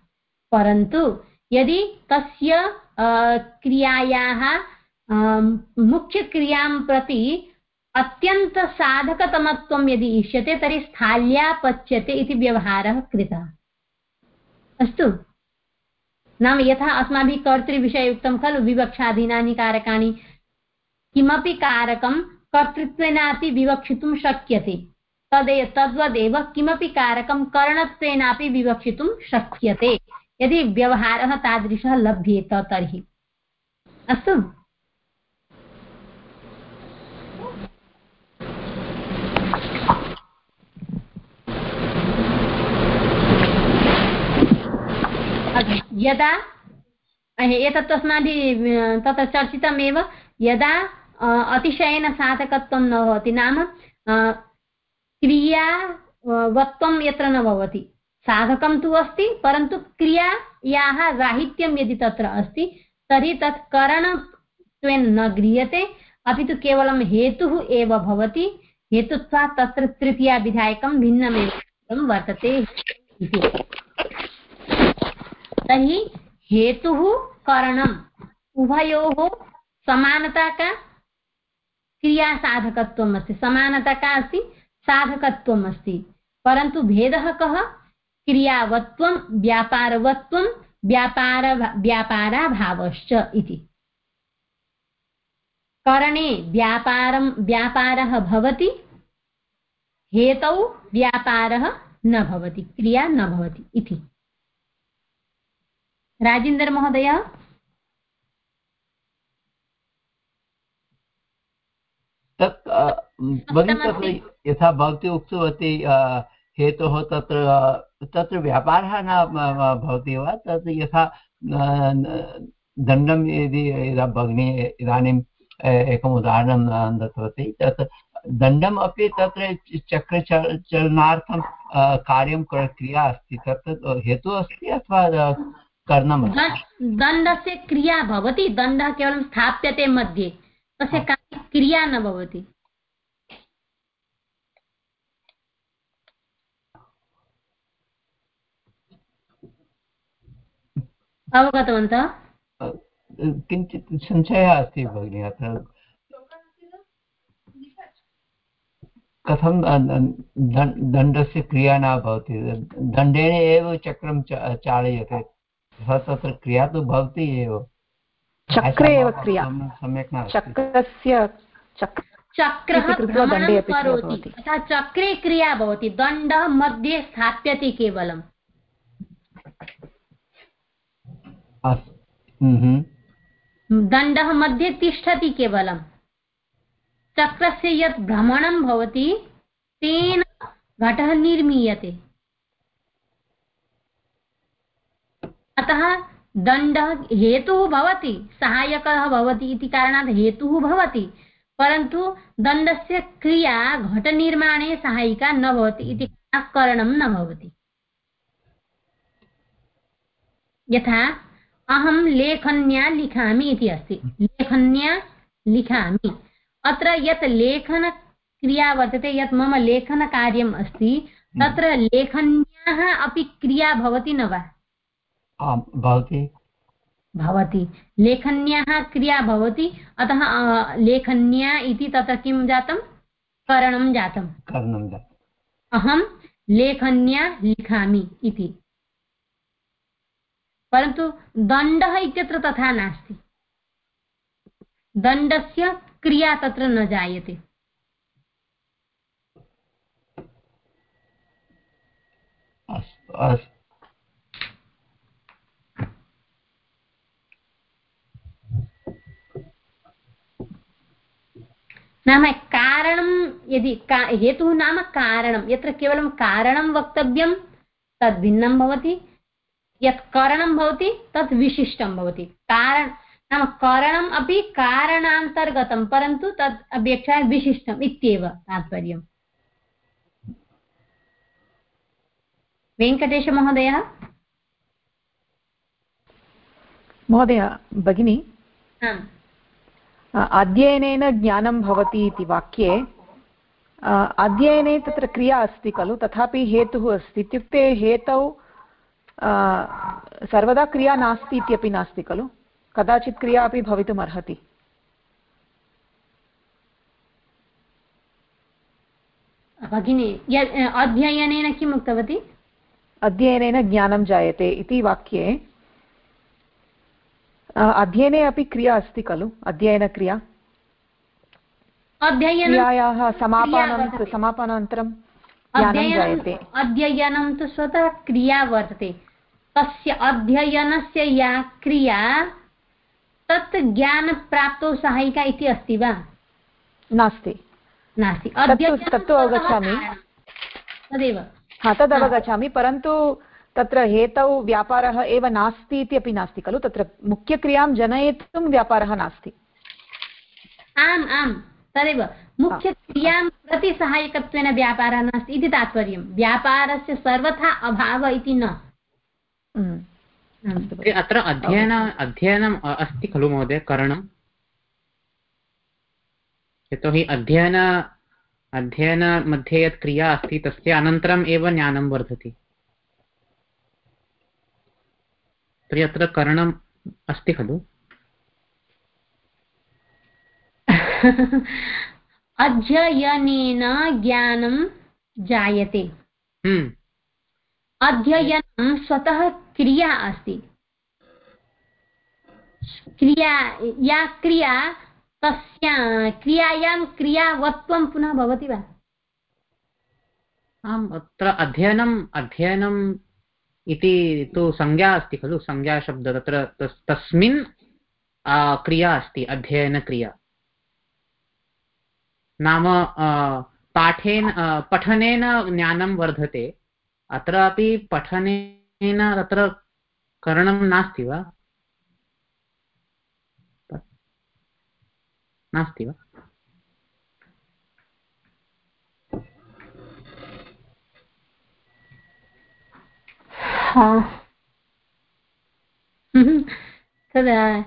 परन्तु यदि तस्य क्रियायाः मुख्यक्रियाँ प्रति अत्यन्तसाधकतमत्वं यदि इष्यते, तर्हि स्थाल्या पच्यते इति व्यवहारः कृतः। अस्तु। नाम यथा अस्माभिः कर्तृविषये उक्तं खलु, विवक्षाधीनानि कारकाणि, किमपि कारकं कर्तृत्वेनापि विवक्षितुं शक्यते। तदे, तद्वदेव किमपि कारकं करणत्वेनापि विवक्षितुं शक्यते। यदि व्यवहारः तादृशः लभ्येत तर्हि। अस्तु। यदा एतत्तु अस्माभिः तत्र चर्चितमेव, यदा अतिशयेन साधकत्वं न भवति नाम क्रियावत्वं यत्र न भवति। साधकं तु अस्ति, परन्तु क्रियायाः राहित्यं यदि तत्र अस्ति, तर्हि तत् करणत्वेन न गृह्यते। अपि तु केवलं हेतुः एव भवति। हेतुत्वात् तत्र तृतीयाविधायकं भिन्नमेव वर्तते इति। तर्हि हेतुः करणम्। उभयोः समानता का क्रियासाधकत्वम् अस्ति समानता का अस्ति साधकत्वम् अस्ति परन्तु भेदः कः? क्रियावत्वं व्यापारवत्वं व्यापार व्यापाराभावश्च इति। करणे व्यापारं व्यापारः भवति हेतौ व्यापारः न भवति क्रिया न भवति इति। राजेन्द्रमहोदय तत् यथा भवती उक्तवती हेतोः तत्र तत्र व्यापारः न भवति वा? तत् यथा दण्डं यदि यदा भगिनी इदानीम् एकम् उदाहरणं दत्तवती तत् दण्डम् अपि तत्र चक्रचलनार्थं कार्यं क्रिया अस्ति। तत् हेतुः अस्ति अथवा करणं दण्डस्य क्रिया भवति। दण्डः केवलं स्थाप्यते मध्ये। तस्य क्रिया न भवति। अवगतवन्तः? किञ्चित् संशयः अस्ति भगिनि अत्र। कथं दण्डस्य क्रिया न भवति? दण्डेन एव चक्रं चालयते। सः तत्र क्रिया तु भवति एव। चक्रे एव क्रिया। सम्यक् न चक्रस्य चक्रः चक्रे क्रिया भवति। दण्डः मध्ये स्थाप्यते केवलम्। दण्डः मध्ये तिष्ठति केवलं। चक्रस्य यत् भ्रमणं भवति, तेन घटः निर्मीयते। अतः दण्डः हेतुः भवति, सहायकः भवति इति कारणात् हेतुः भवति, परन्तु दण्डस्य क्रिया घटनिर्माणे सहायिका न भवति इति करणं न भवति। यथा अहं लेखन्या लिखामि इति अस्ति। लेखन्या लिखामि। अत्र यत् लेखनक्रिया वर्तते यत् मम लेखनकार्यम् अस्ति तत्र लेखन्याः अपि क्रिया भवति न वा? भवति। भवति। लेखन्याः क्रिया भवति अतः लेखन्या इति तत्र किं जातं? करणं जातं। करणं जातम् अहं लेखन्या लिखामि इति। परन्तु दण्डः इत्यत्र तथा नास्ति। दण्डस्य क्रिया तत्र न जायते। नाम कारणं यदि का हेतुः नाम कारणं। यत्र केवलं कारणं वक्तव्यं तद्भिन्नं भवति। यत् करणं भवति तत् विशिष्टं भवति। कारण नाम करणम् अपि कारणान्तर्गतं परन्तु तत् अपेक्षया विशिष्टम् इत्येव तात्पर्यम्। वेङ्कटेशमहोदयः महोदय? भगिनी अध्ययनेन ज्ञानं भवति इति वाक्ये अध्ययने तत्र क्रिया अस्ति खलु तथापि हेतुः अस्ति। इत्युक्ते हेतौ सर्वदा क्रिया नास्ति इत्यपि नास्ति खलु? कदाचित् क्रिया अपि भवितुम् अर्हति। भगिनि अध्ययनेन किम् उक्तवती? अध्ययनेन ज्ञानं जायते इति वाक्ये। अध्ययने अपि क्रिया अस्ति खलु? अध्ययनक्रिया क्रियायाः समापनं समापनानन्तरं ज्ञानं जायते। अध्ययनं तु स्वतः क्रिया वर्तते। तस्य अध्ययनस्य या क्रिया तत् ज्ञानप्राप्तौ सहायिका इति अस्ति वा? नास्ति। नास्ति। तत्तु अवगच्छामि। तदेव। हा तद् अवगच्छामि परन्तु तत्र हेतौ व्यापारः एव नास्ति इति अपि नास्ति खलु? तत्र मुख्यक्रियाँ जनयितुं व्यापारः नास्ति। आम् आम् तदेव। मुख्यक्रियाँ प्रति सहायकत्वेन व्यापारः नास्ति इति तात्पर्यं। व्यापारस्य सर्वथा अभावः इति न। अत्र अध्ययन अध्ययनम् अस्ति खलु महोदय करणम् यतोहि अध्ययन अध्ययनमध्ये यत् क्रिया अस्ति तस्य अनन्तरम् एव ज्ञानं वर्धति तर्हि अत्र करणम् अस्ति खलु अध्ययनेन ज्ञानं जायते। अध्ययनं स्वतः क्रिया अस्ति। क्रिया, या क्रिया तस्या, क्रियायां क्रियावत्वं पुनः भवति वा? आम्, अत्र अध्ययनम् अध्ययनम् इति तु संज्ञा अस्ति खलु, संज्ञाशब्द तत्र तस्मिन् क्रिया अस्ति, अध्ययनक्रिया। नाम पाठेन पठनेन ज्ञानं वर्धते। अत्रापि पठनेन तत्र करणं नास्ति वा? नास्ति वा? तदा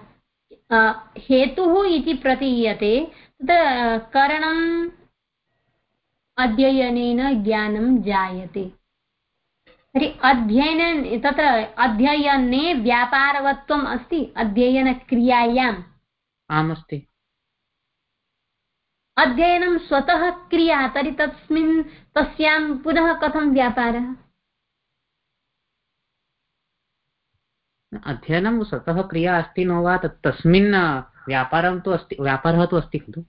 हेतुः इति प्रतीयते। तत् करणम् अध्ययनेन ज्ञानं जायते। तर्हि अध्ययन तत्र अध्ययने व्यापारवत्वम् अस्ति अध्ययनक्रियायाम्। आम् अस्ति अध्ययनं स्वतः क्रिया तर्हि तस्मिन् तस्यां पुनः कथं व्यापारः? अध्ययनं स्वतः क्रिया अस्ति नो वा तत् तस्मिन् व्यापारं तु अस्ति व्यापारः तु अस्ति खलु।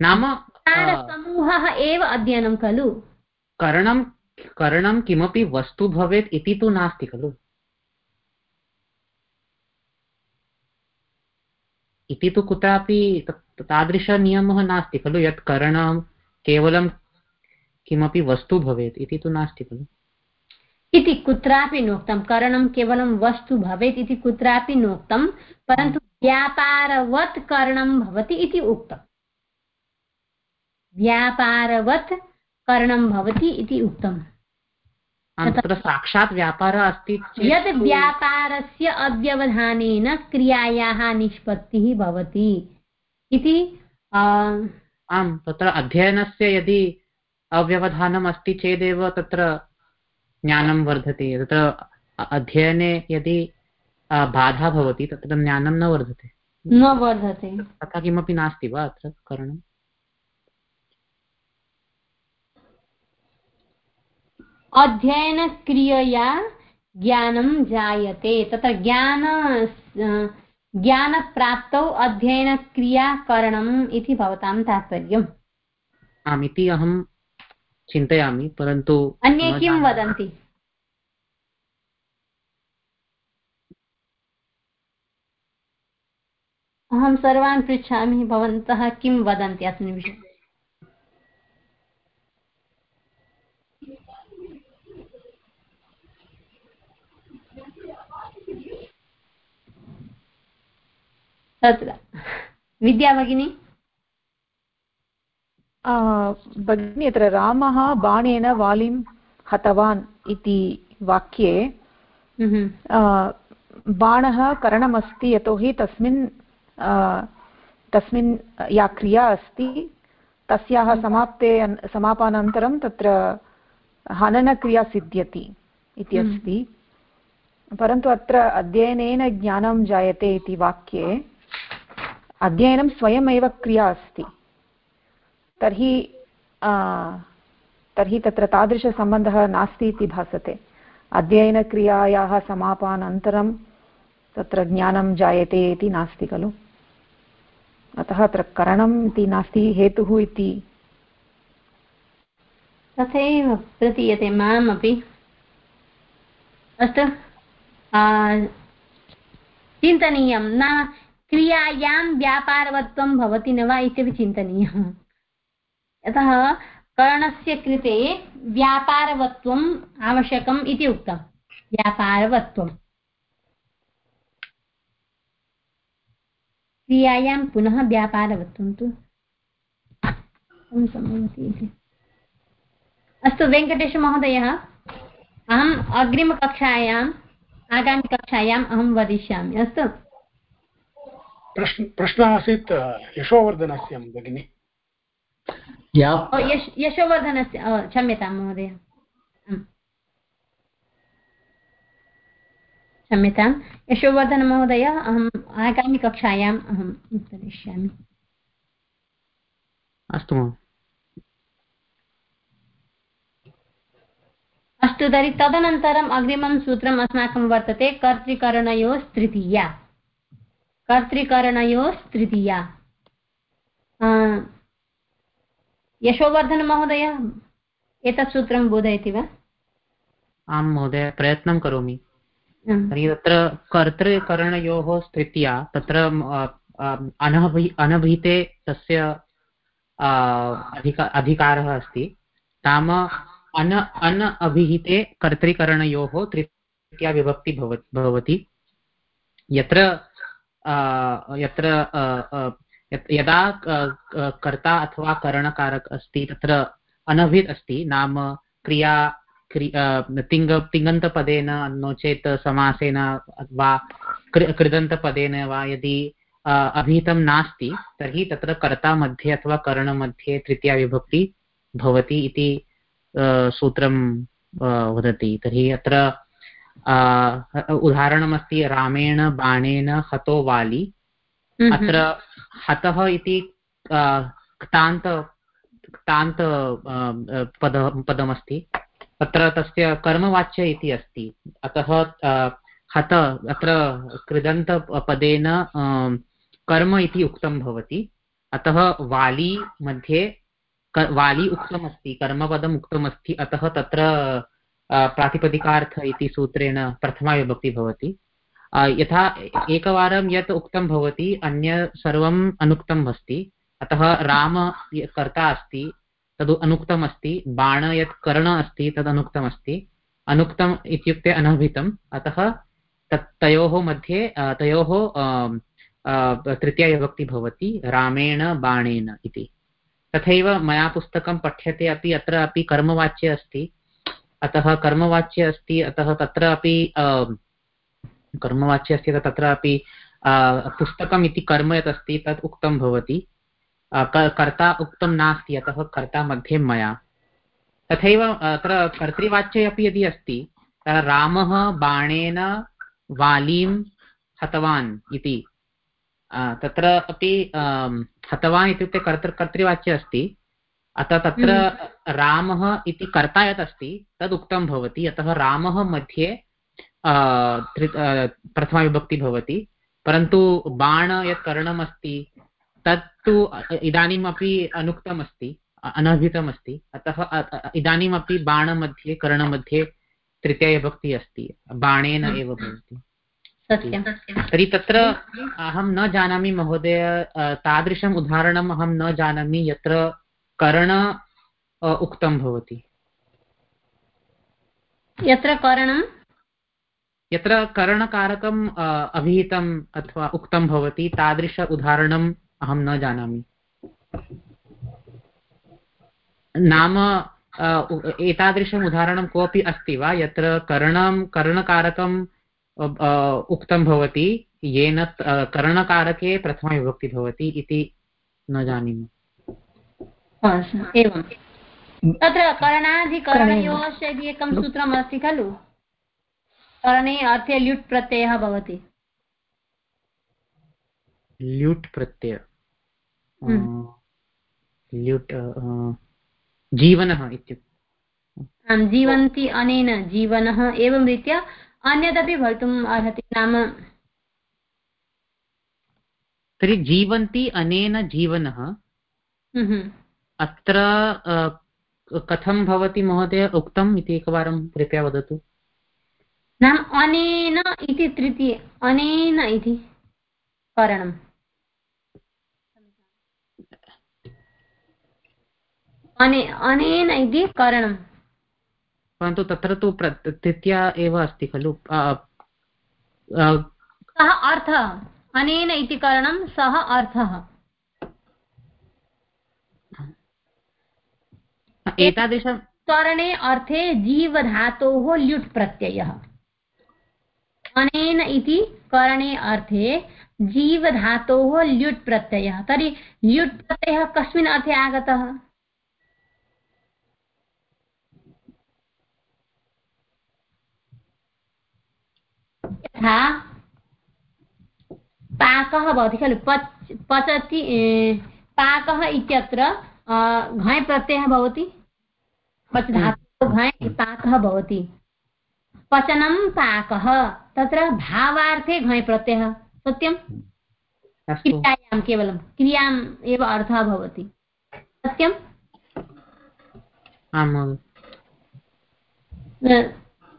नाम समूहः एव अध्ययनं खलु। करणं करणं किमपि वस्तु भवेत् इति तु नास्ति खलु। इति तु कुत्रापि तादृशनियमः नास्ति खलु, यत् करणं केवलं किमपि वस्तु भवेत् इति तु नास्ति खलु। इति कुत्रापि नोक्तं, करणं केवलं वस्तु भवेत् इति कुत्रापि नोक्तं, परन्तु व्यापारवत् करणं भवति इति व्यापारवत् करणं भवति इति उक्तम्। तत्र साक्षात् व्यापारः अस्ति यत् व्यापारस्य अव्यवधानेन क्रियायाः निष्पत्तिः भवति इति आम् तत्र अध्ययनस्य यदि अव्यवधानम् अस्ति चेदेव तत्र ज्ञानं वर्धते। तत्र अध्ययने यदि बाधा भवति तत्र ज्ञानं न वर्धते। न वर्धते। तथा किमपि नास्ति वा अत्र करणम् अध्ययनक्रियया ज्ञानं जायते। तत्र ज्ञान ज्ञानप्राप्तौ अध्ययनक्रियाकरणम् इति भवतां तात्पर्यम्। आम् इति अहं चिन्तयामि परन्तु अन्ये किं वदन्ति? अहं सर्वान् पृच्छामि भवन्तः किं वदन्ति अस्मिन् विषये? तत्र विद्या भगिनी? भगिनी अत्र रामः बाणेन वालिं हतवान् इति वाक्ये बाणः करणमस्ति यतोहि तस्मिन् तस्मिन् या क्रिया अस्ति तस्याः समाप्ते समापानन्तरं तत्र हननक्रिया सिद्ध्यति इति अस्ति। परन्तु अत्र अध्ययनेन ज्ञानं जायते इति वाक्ये अध्ययनं स्वयमेव क्रिया अस्ति। तर्हि तर्हि तत्र तादृशसम्बन्धः नास्ति इति भासते। अध्ययनक्रियायाः समापानन्तरं तत्र ज्ञानं जायते इति नास्ति खलु। अतः अत्र करणम् इति नास्ति, हेतुः इति। तथैव प्रतीयते मामपि अस्तु। चिन्तनीयं। नाम क्रियायां व्यापारवत्वं भवति न वा इत्यपि चिन्तनीयम्। यतः कर्णस्य कृते व्यापारवत्वम् आवश्यकम् इति उक्तं व्यापारवत्वम्। क्रियायां पुनः व्यापारवत्वं तु। अस्तु, वेङ्कटेशमहोदयः, अहम् अग्रिमकक्षायाम्, आगामिकक्षायाम् अहं वदिष्यामि। अस्तु। प्रश्न प्रश्नः आसीत् यशोवर्धनस्य भगिनि। यशोवर्धनस्य क्षम्यतां महोदय। क्षम्यतां। यशोवर्धनमहोदय अहम् आगामिकक्षायाम् अहम् उत्तरिष्यामि। अस्तु अस्तु तर्हि तदनन्तरम् अग्रिमं सूत्रम् अस्माकं वर्तते कर्तृकरणयोस्तृतीया कर्तृकरणयोस्तृतीया यशोवर्धनमहोदय एतत् सूत्रं बोधयति वा? आं महोदय प्रयत्नं करोमि। तर्हि तत्र कर्तृकरणयोः स्थित्या तत्र अनभि अनभिते तस्य अधिक अधिकारः अस्ति। नाम अन अन अभिहिते कर्तृकरणयोः तृतीया विभक्ति भवति। यत्र यत्र यदा कर्ता अथवा करणकारक अस्ति, तत्र अनभित् अस्ति, नाम क्रिया तिङ्ग, तिङन्तपदेन नो चेत् समासेन वा कृदन्तपदेन वा यदि अभिहितं नास्ति, तर्हि तत्र कर्ता मध्ये अथवा करणमध्ये तृतीया विभक्ति भवति इति सूत्रं वदति। तर्हि अत्र उदाहरणमस्ति रामेण बाणेन हतो वाली। हम्म, अत्र हम्म। हतः इति क्तान्त क्तान्त पद पदमस्ति। तत्र तस्य कर्मवाच्य इति अस्ति। अतः हत अत्र कृदन्तपदेन कर्म इति उक्तं भवति। अतः वाली मध्ये वाली उक्तमस्ति कर्मपदम् उक्तमस्ति। अतः तत्र प्रातिपदिकार्थ इति सूत्रेण प्रथमा विभक्ति भवति यथा एकवारं यत् उक्तं भवति, अन्य सर्वम् अनुक्तम् अस्ति। अतः राम कर्ता अस्ति, तद् अनुक्तम् अस्ति। बाण यत् कर्ण अस्ति, तद् अनुक्तमस्ति अनुक्तम् इत्युक्ते अनभितम्। अतः तत् तयोः मध्ये तयोः तृतीया विभक्ति भवति, रामेण बाणेन इति। तथैव मया पुस्तकं पठ्यते अपि, अत्र अपि कर्मवाच्य अस्ति। अतः कर्मवाच्य अस्ति, अतः तत्र अपि कर्मवाच्य अस्ति तत्र अपि पुस्तकम् इति कर्म यत् अस्ति, तत् उक्तं भवति। कर्ता उक्तं नास्ति, अतः कर्ता मध्ये मया। तथैव अत्र कर्तृवाच्ये अपि यदि अस्ति रामः बाणेन वालीं हतवान् इति। तत्र अपि हतवान् इत्युक्ते कर्तृ, कर्तृवाच्य अस्ति। अतः तत्र हम्म। रामः इति कर्ता यत् अस्ति तद् उक्तं भवति। अतः रामः मध्ये प्रथमाविभक्ति भवति। परन्तु बाण यत् करणमस्ति तत्तु इदानीमपि अनुक्तमस्ति अनभितमस्ति। अतः इदानीमपि बाणमध्ये करणमध्ये तृतीयविभक्तिः अस्ति। बाणेन एव भवति। तर्हि तत्र अहं न जानामि महोदय तादृशम् उदाहरणम् अहं न जानामि यत्र कर्ण उक्तं भवति। यत्र करणं? यत्र करणकारकम् अभिहितम् अथवा उक्तं भवति तादृश उदाहरणम् अहं न जानामि। नाम एतादृशम् उदाहरणं कोऽपि अस्ति वा? यत्र करणं करणकारकं उक्तं भवति येन करणकारके प्रथमविभक्ति भवति इति न जानीमः। एवं। तत्र करणाधिकरणयोः एकं सूत्रम् अस्ति खलु? करणे अर्थे ल्युट् प्रत्ययः भवति। ल्युट् प्रत्यय। हम्म। ल्युट् जीवनः इत्युक्ते। जीवन्ति अनेन जीवनः एवं रीत्या अन्यदपि भवितुम् अर्हति नाम। तर्हि जीवन्ति अनेन जीवनः। हम्म। अत्र कथं भवति महोदय? उक्तम् इति एकवारं कृपया वदतु। नाम अनेन इति तृतीय अनेन इति करणम्। अने अनेन इति करणम्। परन्तु तत्र तु तृतीया एव अस्ति खलु। सः अर्थः। अनेन इति कारणं सः अर्थः। एतादृशं करणे अर्थे जीवधातोः ल्युट् प्रत्ययः। अनेन इति करणे अर्थे जीवधातोः ल्युट् प्रत्ययः। तर्हि ल्युट् प्रत्ययः कस्मिन् अर्थे आगतः? यथा पाकः भवति खलु? पच पचति पाकः इत्यत्र घञ् प्रत्ययः भवति। पच धातु घञ् पाकः भवति। पचनं पाकः तत्र भावार्थे घञ् प्रत्ययः। सत्यं? क्रियायां केवलं। क्रियाम् एव अर्थः भवति। सत्यम्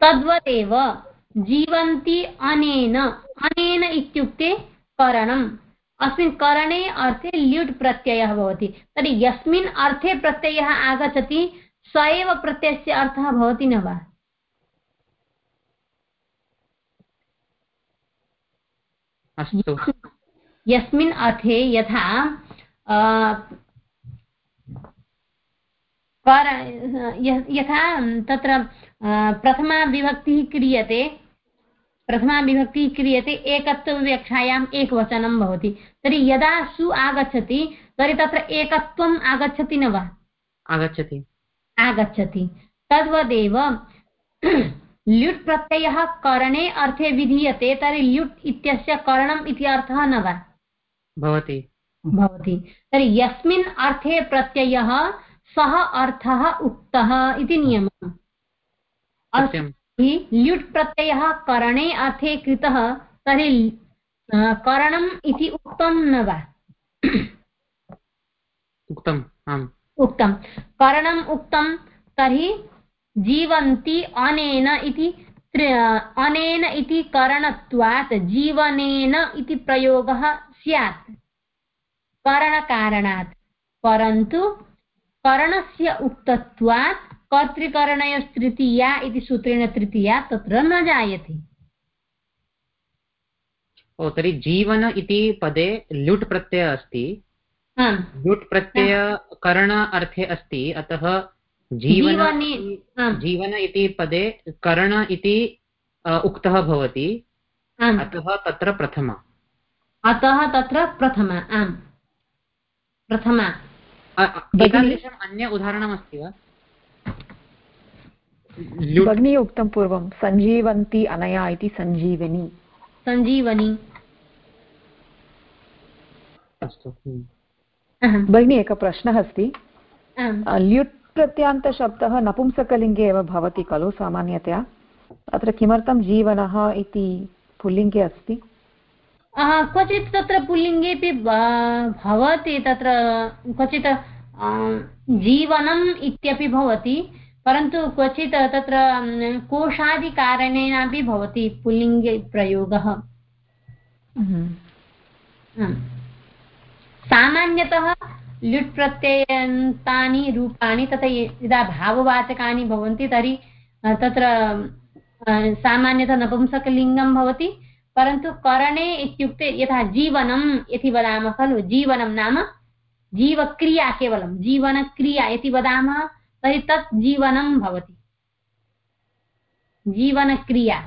तद्वदेव जीवन्ति अनेन। अनेन इत्युक्ते करणम्। अस्मिन् करणे अर्थे ल्युट् प्रत्ययः भवति। तर्हि यस्मिन् अर्थे प्रत्ययः आगच्छति स एव प्रत्ययस्य अर्थः भवति न वा? अस्तु। यस्मिन् अर्थे यथा यथा तत्र प्रथमा विभक्तिः क्रियते। प्रथमा विभक्तिः क्रियते एकत्वविवक्षायाम् एकवचनं भवति। तर्हि यदा सु आगच्छति तर्हि तत्र एकत्वम् आगच्छति न वा? आगच्छति। आगच्छति। तद्वदेव ल्युट् प्रत्ययः करणे अर्थे विधीयते तर्हि ल्युट् इत्यस्य करणम् इति अर्थः न वा? भवति। भवति। तर्हि यस्मिन् अर्थे प्रत्ययः सः अर्थः उक्तः इति नियमः। ल्युट् प्रत्ययः करणे अर्थे कृतः तर्हि करणम् इति उक्तं न वा? उक्तम् आम्। उक्तं करणम् उक्तं तर्हि जीवन्ति अनेन इति अनेन इति करणत्वात् जीवनेन इति प्रयोगः स्यात्। करणकारणात्। परन्तु करणस्य उक्तत्वात् कर्तृकरणयोस्तृतीया इति सूत्रेण तृतीया तत्र न जायते। ओ तर्हि जीवन इति पदे लुट् प्रत्ययः अस्ति। लुट् प्रत्यय करण अर्थे अस्ति अतः जीवन जीवन इति पदे कर्ण इति उक्तः भवति। अतः तत्र प्रथमा। अतः तत्र प्रथमा आम्। प्रथमा। एतादृशम् अन्य उदाहरणमस्ति वा? भगिनी उक्तं पूर्वं सञ्जीवन्ति अनया इति सञ्जीवनी। सञ्जीवनी। अस्तु भगिनी एकः प्रश्नः अस्ति। ल्युट् प्रत्यान्तशब्दः नपुंसकलिङ्गे एव भवति खलु सामान्यतया। अत्र किमर्थं जीवनः इति पुल्लिङ्गे अस्ति? क्वचित् तत्र पुल्लिङ्गेपि भवति तत्र क्वचित् जीवनम् इत्यपि भवति परन्तु क्वचित् तत्र कोशादिकारणेनापि भवति पुल्लिङ्गे प्रयोगः हम्म। सामान्यतः ल्युट् प्रत्ययन्तानि रूपाणि तथा यदा भाववाचकानि भवन्ति तर्हि तत्र सामान्यतः नपुंसकलिङ्गं भवति परन्तु करणे इत्युक्ते यथा जीवनं यदि वदामः खलु जीवनं नाम जीवक्रिया केवलं जीवनक्रिया इति वदामः तर्हि तत् जीवनं भवति। जीवनक्रिया।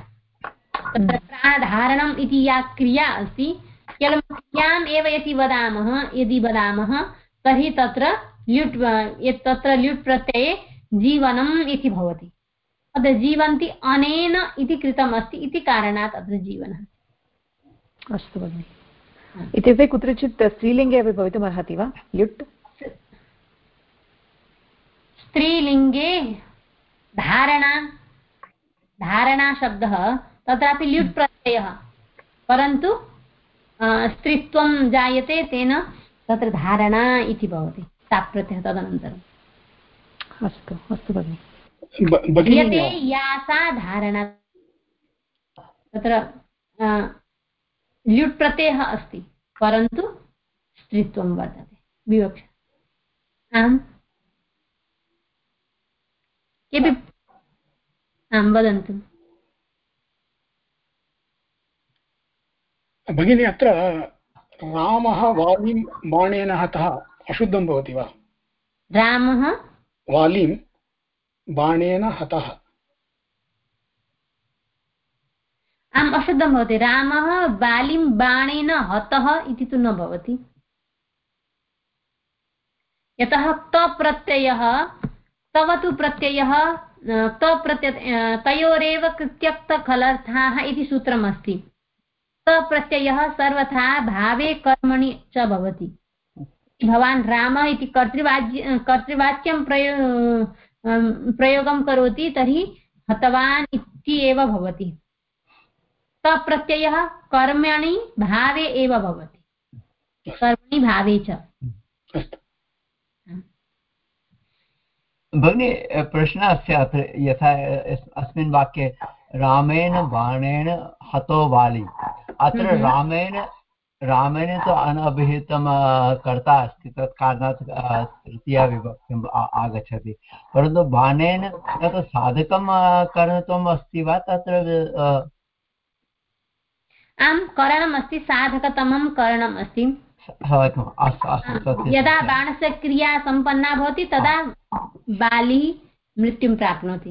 तत्र प्राणधारणम् इति या क्रिया अस्ति केवलं क्रियाम् एव यदि वदामः यदि वदामः तर्हि तत्र ल्युट् तत्र ल्युट् प्रत्यये जीवनम् इति भवति। अत्र जीवन्ति अनेन इति कृतम् अस्ति इति कारणात् अत्र जीवनः अस्तु भगिनि। इत्युक्ते कुत्रचित् स्त्रीलिङ्गे अपि भवितुमर्हति वा ल्युट् स्त्रीलिङ्गे धारणा धारणाशब्दः तत्रापि ल्युट् प्रत्ययः। परन्तु स्त्रीत्वं जायते तेन तत्र धारणा इति भवति ताप्रत्ययः तदनन्तरम् अस्तु अस्तु भगिनि। या सा धारणा तत्र ल्युट् प्रत्ययः अस्ति परन्तु स्त्रीत्वं वर्तते विवक्षा। आम्? केपि आं वदन्तु। भगिनी अत्र रामः वालीं बाणेन हतः अशुद्धं भवति वा? रामः? वालीं बाणेन हतः। आम् अशुद्धं भवति रामः बालिं बाणेन हतः इति तु न भवति। यतः तप्रत्ययः, तव तु प्रत्ययः तप्रत्यय तयोरेव कृत्यक्तखलर्थाः इति सूत्रमस्ति। तप्रत्ययः सर्वथा भावे कर्मणि च भवति। भवान् रामः इति कर्तृवाच्य, कर्तृवाच्यं प्रयो प्रयोगं करोति तर्हि हतवान् इति एव भवति। तप्रत्ययः कर्मणि भावे एव भवति। कर्मणि भावे च। भगिनि प्रश्नः स्यात् यथा अस्मिन् वाक्ये रामेण बाणेन हतो वालि। अत्र हम्म। रामेण रामेण तु अनभिहितं कर्ता अस्ति तत् कारणात् तृतीया विभक्तिम् आगच्छति। परन्तु बाणेन तत् साधकं करणत्वम् अस्ति वा? तत्र आं करणम् अस्ति साधकतमं करणम् अस्ति यदा बाणस्य क्रिया सम्पन्ना भवति तदा बाली मृत्युं प्राप्नोति।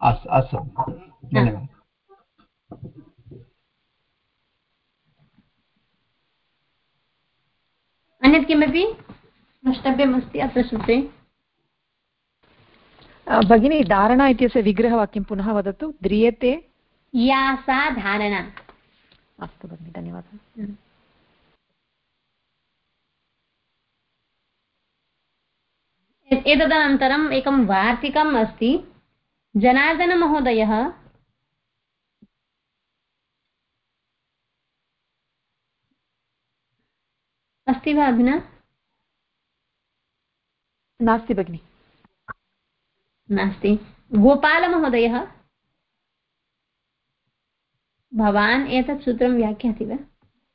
अस्तु अस्तु। धन्यवादः। अन्यत् किमपि द्रष्टव्यमस्ति अत्र सूत्रे भगिनी धारणा इत्यस्य विग्रहवाक्यं पुनः वदतु। ध्रियते। या सा धारणा। अस्तु भगिनि धन्यवादः एतदनन्तरम् एकं वार्तिकम् अस्ति। जनार्दनमहोदयः। अस्ति वा अधुना नास्ति भगिनि। नास्ति। गोपालमहोदयः। भवान् एतत् सूत्रं व्याख्याति वा?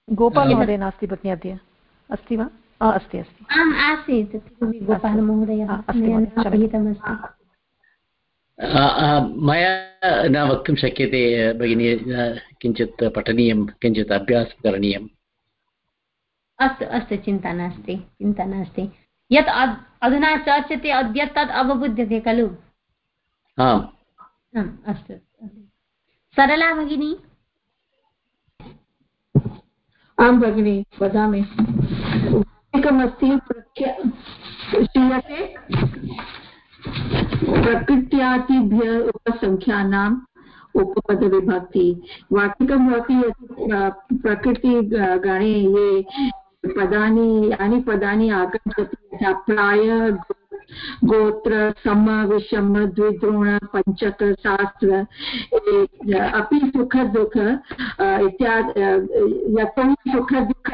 गोपालमहोदय नास्ति भगिनि अद्य। अस्ति वा? अस्ति अस्ति। आम् आसीत्। गोपालमहोदयः मया न वक्तुं शक्यते भगिनी किञ्चित् पठनीयं किञ्चित् अभ्यासं करणीयम् अस्तु अस्तु चिन्ता नास्ति चिन्ता नास्ति। यत् अधुना चर्च्यते अद्य तत् अवबुध्यते खलु? आम् अस्तु। सरला भगिनी। आं भगिनि, वदामि। एकमस्ति श्रूयते प्रकृत्यादिभ्य उपसङ्ख्यानाम् उपपदविभक्ति। वार्तिकं भवति यत् प्रकृतिगणे ये पदानि यानि पदानि आगच्छति प्राय गोत्र सम विषम, द्विद्रोण, पंचक, शास्त्र अपि सुख दुःख इत्यादि यतोहि सुख दुःख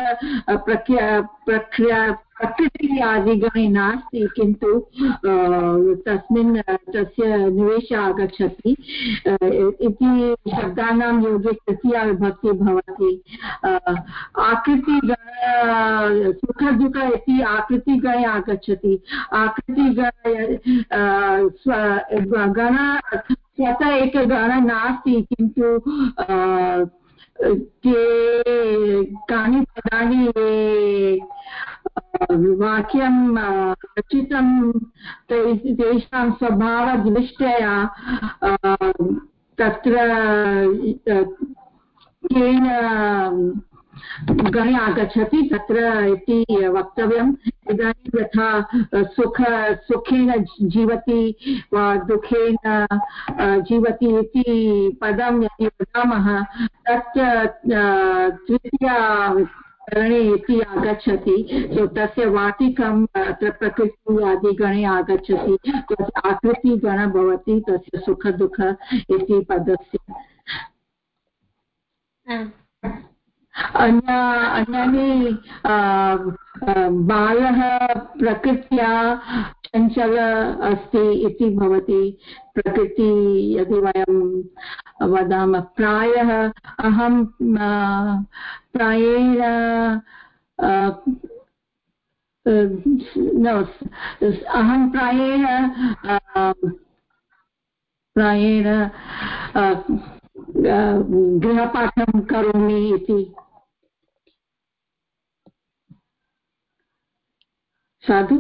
प्रक्रिया प्रक्रिया आदिगणे नास्ति किन्तु तस्मिन्, तस्य निवेशः आगच्छति। इति शब्दानां योगे तृतीया विभक्ति भवति। आकृतिगण, सुखदुःख इति आकृतिगणे आगच्छति। आकृतिगण गण, स्वतः एकगण नास्ति, किन्तु के, कानि पदानि वाक्यं रचितं तेषां स्वभावदृष्ट्या तत्र केन, गणे आगच्छति, तत्र इति वक्तव्यम्। इदानीं यथा सुख, सुखेन जीवति वा दुःखेन जीवति इति पदं यदि वदामः तत् तृतीया करणे इति आगच्छति। सो तस्य वाटिकम् अत्र प्रकृति आदिगणे आगच्छति। तस्य आकृतिगण भवति तस्य सुखदुःख इति पदस्य। अन्या अन्यानि बालः प्रकृत्या चञ्चल अस्ति इति भवति। प्रकृति यदि वयं वदामः, प्रायः अहं प्रायेण न, अहं प्रायेण प्रायेण गृहपाठं करोमि इति। साधु?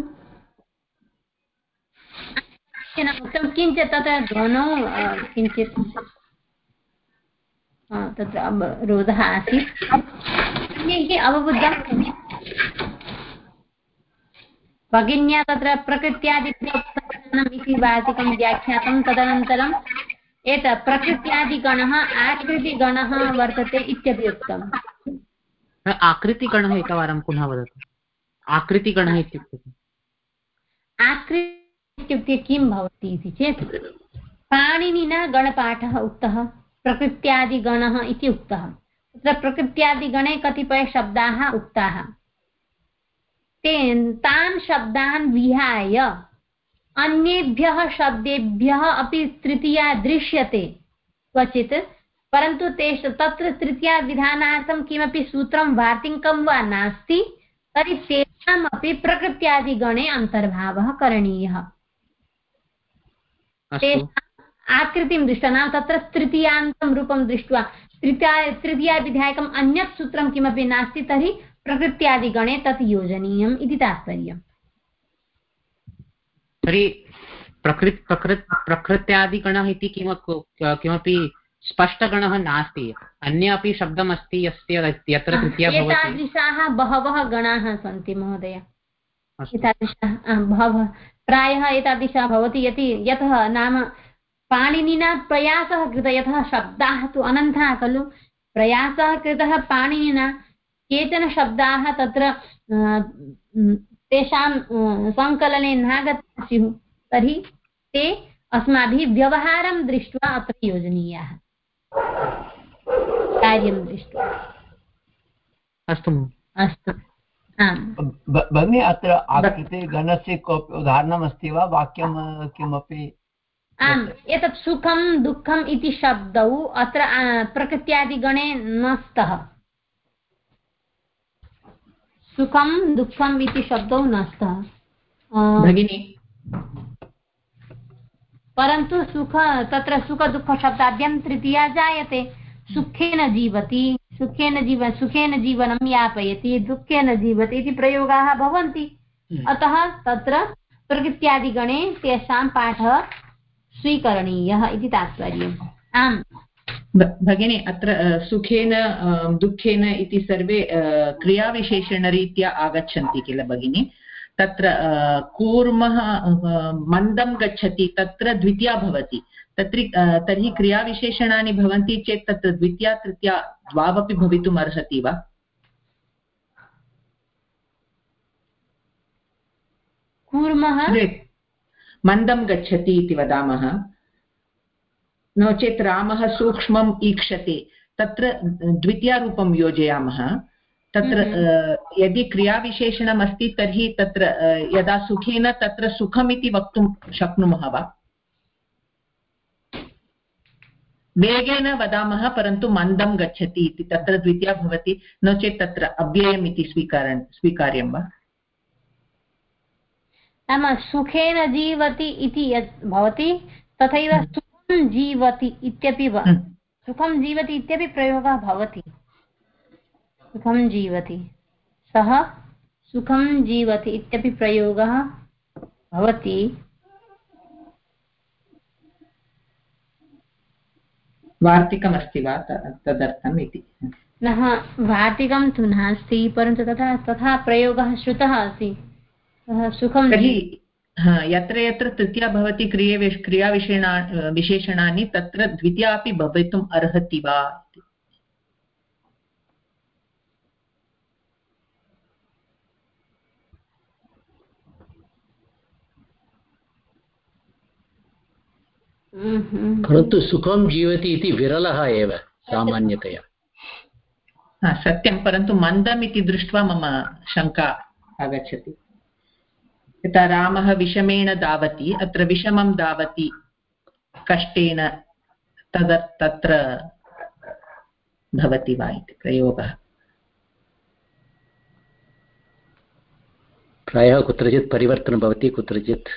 किञ्चित् तत्र ध्वनौ किञ्चित् तत्र रोधः आसीत्। अवबुद्धं भगिन्या तत्र प्रकृत्यादिप्रस्थानम् इति वार्तिकं व्याख्यातं तदनन्तरम् एतत् प्रकृत्यादिगणः आकृतिगणः वर्तते इत्यपि उक्तम् आकृतिगणः एकवारं पुनः वदतु। आकृतिगणः इत्युक्ते आकृति इत्युक्ते किं भवति इति चेत्, पाणिनिना गणपाठः उक्तः, प्रकृत्यादिगणः इति उक्तः। तत्र प्रकृत्यादिगणे कतिपयशब्दाः उक्ताः। तेन तान् शब्दान् विहाय, अन्येभ्यः शब्देभ्यः अपि तृतीया दृश्यते, क्वचित्। परन्तु ते तत्र तृतीयाविधानार्थं किमपि सूत्रं वार्तिकं वा नास्ति, तर्हि तेषामपि प्रकृत्यादिगणे अन्तर्भावः करणीयः। आकृतिं दृष्ट्वा नाम तत्र तृतीयान्तं रूपं दृष्ट्वा तृतीया तृतीयाविधायकम् अन्यत् सूत्रं किमपि नास्ति तर्हि प्रकृत्यादिगणे तत् योजनीयम् इति तात्पर्यम्। तर्हि प्रकृत् प्रकृत् प्रकृत्यादिगणः इति किम किमपि स्पष्टगणः नास्ति। अन्य अपि शब्दमस्ति यस्य यत्र तृतीया भवति। एतादृशाः बहवः गणाः सन्ति महोदय। एतादृशाः बहवः। प्रायः एतादृशः भवति यदि यतः नाम पाणिनिना प्रयासः कृतः यतः शब्दाः तु अनन्ताः खलु। प्रयासः कृतः पाणिनिना केचन शब्दाः तत्र तेषां सङ्कलने नागताः स्युः तर्हि ते अस्माभिः व्यवहारं दृष्ट्वा अत्र योजनीयाः। कार्यं दृष्ट्वा। अस्तु अस्तु। भगिनि अत्र आकृते गणस्य कोऽपि उदाहरणमस्ति वा? वाक्यं किमपि? आम् एतत् सुखं दुःखम् इति शब्दौ अत्र प्रकृत्यादिगणे न स्तः सुखं दुःखम् इति शब्दौ न स्तः भगिनी। परन्तु सुख तत्र सुखदुःखशब्दाभ्यां तृतीया जायते। सुखेन जीवति। सुखेन जीव सुखेन जीवनं यापयति दुःखेन जीवति इति प्रयोगाः भवन्ति। हम्म। अतः तत्र प्रकृत्यादिगणे तेषां पाठः स्वीकरणीयः इति तात्पर्यम्। आम्। भगिनी अत्र सुखेन दुःखेन इति सर्वे क्रियाविशेषणरीत्या आगच्छन्ति किल भगिनी? तत्र कूर्मः मन्दं गच्छति तत्र द्वितीया भवति। तत्र तर्हि क्रियाविशेषणानि भवन्ति चेत् तत्र द्वितीया तृतीया द्वावपि भवितुम् अर्हति वा? कूर्मः? मन्दं गच्छति इति वदामः। नो चेत् रामः सूक्ष्मम् ईक्षते। तत्र द्वितीयारूपं योजयामः। तत्र हम्म। यदि क्रियाविशेषणम् अस्ति तर्हि तत्र यदा सुखेन तत्र सुखमिति वक्तुं शक्नुमः वा? वेगेन वदामः परन्तु मन्दं गच्छति इति। तत्र द्वितीया भवति नो चेत् तत्र अव्ययम् इति स्वीकारन् स्वीकार्यं वा? नाम सुखेन जीवति इति यत् भवति तथैव हम्म। सुखं जीवति इत्यपि हम्म। सुखं जीवति इत्यपि प्रयोगः भवति। सुखं जीवति। सः सुखं जीवति इत्यपि प्रयोगः भवति। वार्तिकमस्ति वा तदर्थम् इति। नः वार्तिकं तु नास्ति परन्तु तथा तथा प्रयोगः श्रुतः अस्ति। सुखं तर्हि यत्र यत्र तृतीया भवति क्रिये क्रियाविशेषणा विशेषणानि तत्र द्वितीया अपि भवितुम् अर्हति वा? परन्तु सुखं जीवति इति विरलः एव सामान्यतया. सत्यं परन्तु मन्दम् इति दृष्ट्वा मम शङ्का आगच्छति। यथा रामः विषमेण धावति अत्र विषमं धावति कष्टेन तद तत्र भवति वा इति प्रयोगः। प्रायः कुत्रचित् परिवर्तनं भवति कुत्रचित्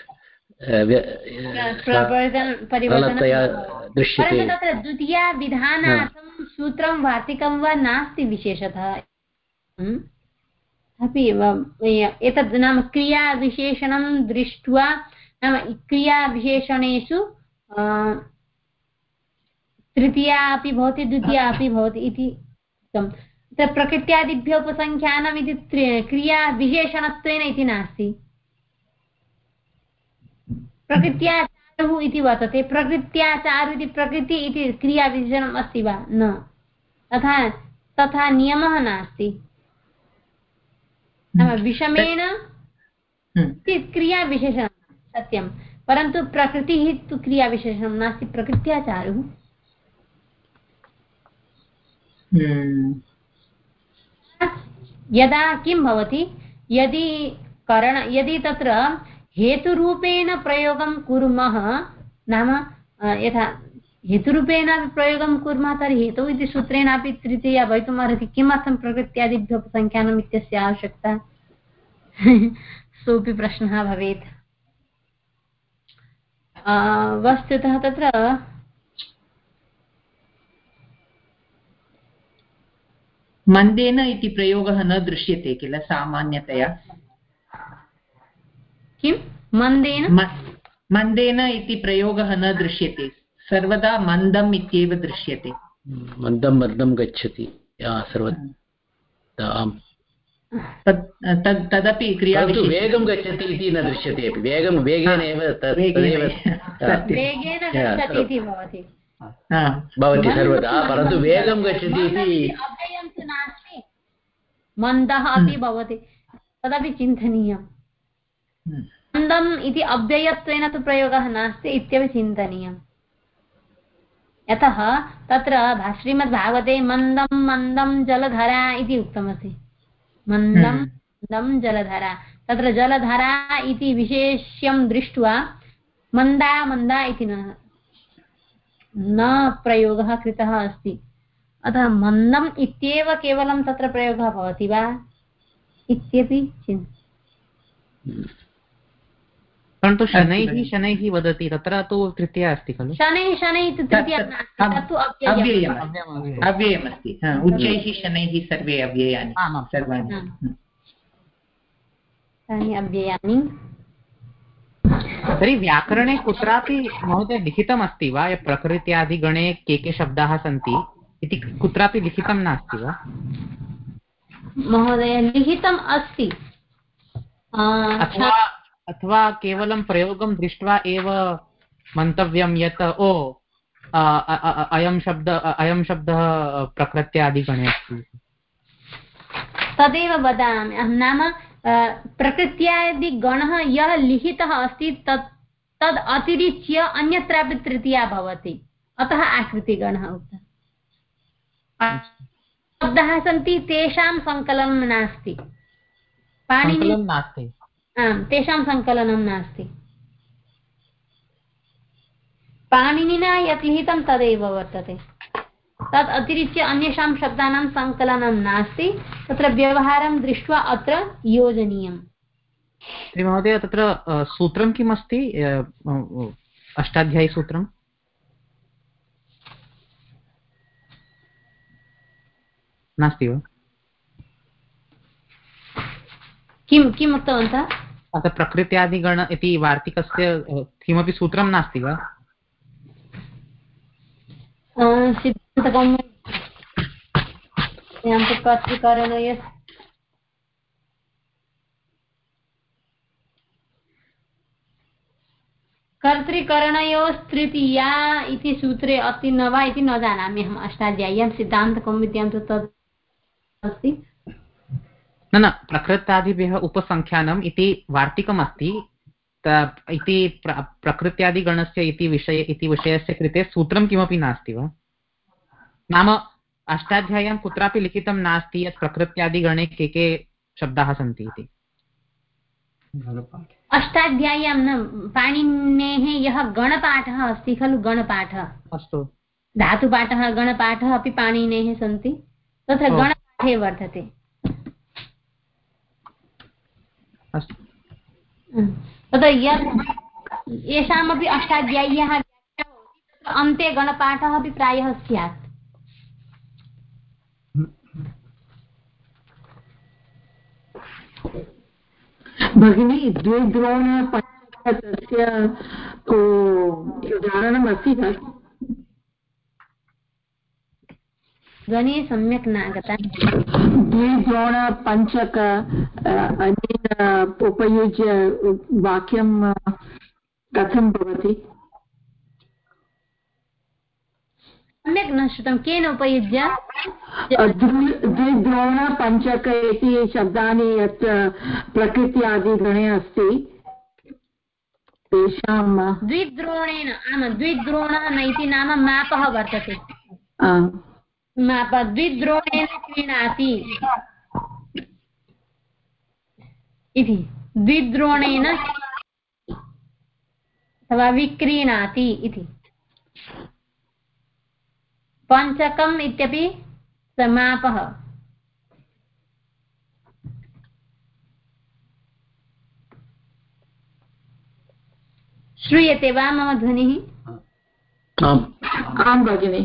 दृश्यते तत्र द्वितीया विधानार्थं सूत्रं वार्तिकं वा नास्ति विशेषतः? अपि एतद् नाम क्रियाविशेषणं दृष्ट्वा नाम क्रियाविशेषणेषु तृतीया अपि भवति द्वितीया अपि भवति इति उक्तं। तत्र प्रकृत्यादिभ्य उपसङ्ख्यानम् इति क्रियाविशेषणत्वेन इति नास्ति। प्रकृत्या चारुः इति वर्तते प्रकृत्या चारु इति प्रकृति इति क्रियाविशेषणम् अस्ति वा? न। तथा तथा नियमः नास्ति। नाम विषमेण हम्म। क्रियाविशेषणं सत्यं परन्तु प्रकृतिः तु क्रियाविशेषणं नास्ति प्रकृत्या चारुः। हम्म। यदा किं भवति यदि करण यदि तत्र हेतुरूपेण प्रयोगं कुर्मः। नाम यथा, हेतुरूपेण प्रयोगं कुर्मः, तर्हि हेतौ इति सूत्रेणापि तृतीया भवितुमर्हति। किमर्थं प्रकृत्यादिभ्यो सङ्ख्यानम् इत्यस्य आवश्यकता? सोऽपि प्रश्नः भवेत्। वस्तुतः तत्र मन्देन इति प्रयोगः न दृश्यते किल सामान्यतया। किं? मन्देन? मन्देन इति प्रयोगः न दृश्यते। सर्वदा मन्दम् इत्येव दृश्यते। मन्दं मन्दं गच्छति। सर्वदा तदपि क्रिया वेगं गच्छति इति न दृश्यते अपि। वेगं वेगेन एव भवति। सर्वदा परन्तु वेगं गच्छति इति मन्दः अपि भवति। तदपि चिन्तनीयम्। मन्दम् इति अव्ययत्वेन तु प्रयोगः नास्ति इत्यपि चिन्तनीयम्। यतः तत्र श्रीमद्भागवते मन्दं मन्दं जलधरा इति उक्तमस्ति। मन्दं हम्म। मन्दं जलधरा। तत्र जलधरा इति विशेष्यं दृष्ट्वा मन्दा मन्दा इति न न प्रयोगः कृतः अस्ति। अतः मन्दम् इत्येव केवलं तत्र प्रयोगः भवति वा? इत्यपि चिन्ता परन्तु शनैः शनैः वदति तत्र तु तृतीया अस्ति खलु? शनैः शनैः तु तृतीया अव्ययमस्ति उच्चैः शनैः सर्वे अव्ययानि सर्वाणि। तानि अव्ययानि। तर्हि व्याकरणे कुत्रापि महोदय लिखितमस्ति वा? यत् प्रकृत्यादिगणे के के शब्दाः सन्ति इति कुत्रापि लिखितं नास्ति वा? महोदय लिखितम् अस्ति। अथवा केवलं प्रयोगं दृष्ट्वा एव मन्तव्यं यत् ओ अयं शब्द अयं शब्दः प्रकृत्यादिगणे अस्ति तदेव वदामि। नाम प्रकृत्यादिगणः यः लिखितः अस्ति तत् तद् अतिरिच्य अन्यत्रापि तृतीया भवति। अतः आकृतिगणः उक्तः। शब्दाः सन्ति तेषां सङ्कलनं नास्ति। पाणिनि नास्ति। आम् तेषां सङ्कलनं नास्ति। पाणिनिना यत् लिखितं तदेव वर्तते। तत् अतिरिच्य अन्येषां शब्दानां सङ्कलनं नास्ति तत्र व्यवहारं दृष्ट्वा अत्र योजनीयम्। महोदय तत्र सूत्रं किम् अस्ति अष्टाध्यायीसूत्रं? नास्ति वा? किं किम् उक्तवन्तः? अतः प्रकृत्यादिगण इति वार्तिकस्य किमपि सूत्रं नास्ति वा? कर्तृकरणयोस्तृतीया इति सूत्रे अस्ति न वा इति न जानामि अहम् अष्टाध्याय्यां सिद्धान्तकौमुद्यां तु तद् अस्ति। न न प्रकृत्यादिभ्यः उपसङ्ख्यानम् इति वार्तिकमस्ति. इति प्र प्रकृत्यादिगणस्य इति विषय इति विषयस्य कृते सूत्रं किमपि नास्ति वा? नाम अष्टाध्याय्यां कुत्रापि लिखितं नास्ति यत् प्रकृत्यादिगणे के के शब्दाः सन्ति इति. अष्टाध्याय्यां न पाणिनेः यः गणपाठः अस्ति खलु गणपाठः. अस्तु. धातुपाठः गणपाठः अपि पाणिनेः सन्ति. तत्र गणपाठे वर्तते तत्र यत् येषामपि अष्टाध्याय्याः अन्ते गणपाठः अपि प्रायः स्यात्। भगिनी द्विद्रोण तस्य उदाहरणम् अस्ति वा ध्वनिः सम्यक् न आगता द्विद्रोणपञ्चक अनेन उपयुज्य वाक्यं कथं भवति सम्यक् न श्रुतं केन उपयुज्य द्विद्रोणपञ्चक इति शब्दानि यत् प्रकृत्यादिगणे अस्ति तेषां द्विद्रोणेन आम् द्विद्रोणः इति नाम मापः वर्तते द्विद्रोणेन क्रीणाति इति द्विद्रोणेन अथवा विक्रीणाति इति पञ्चकम् इत्यपि समापः श्रूयते वा मम ध्वनिः आं भगिनि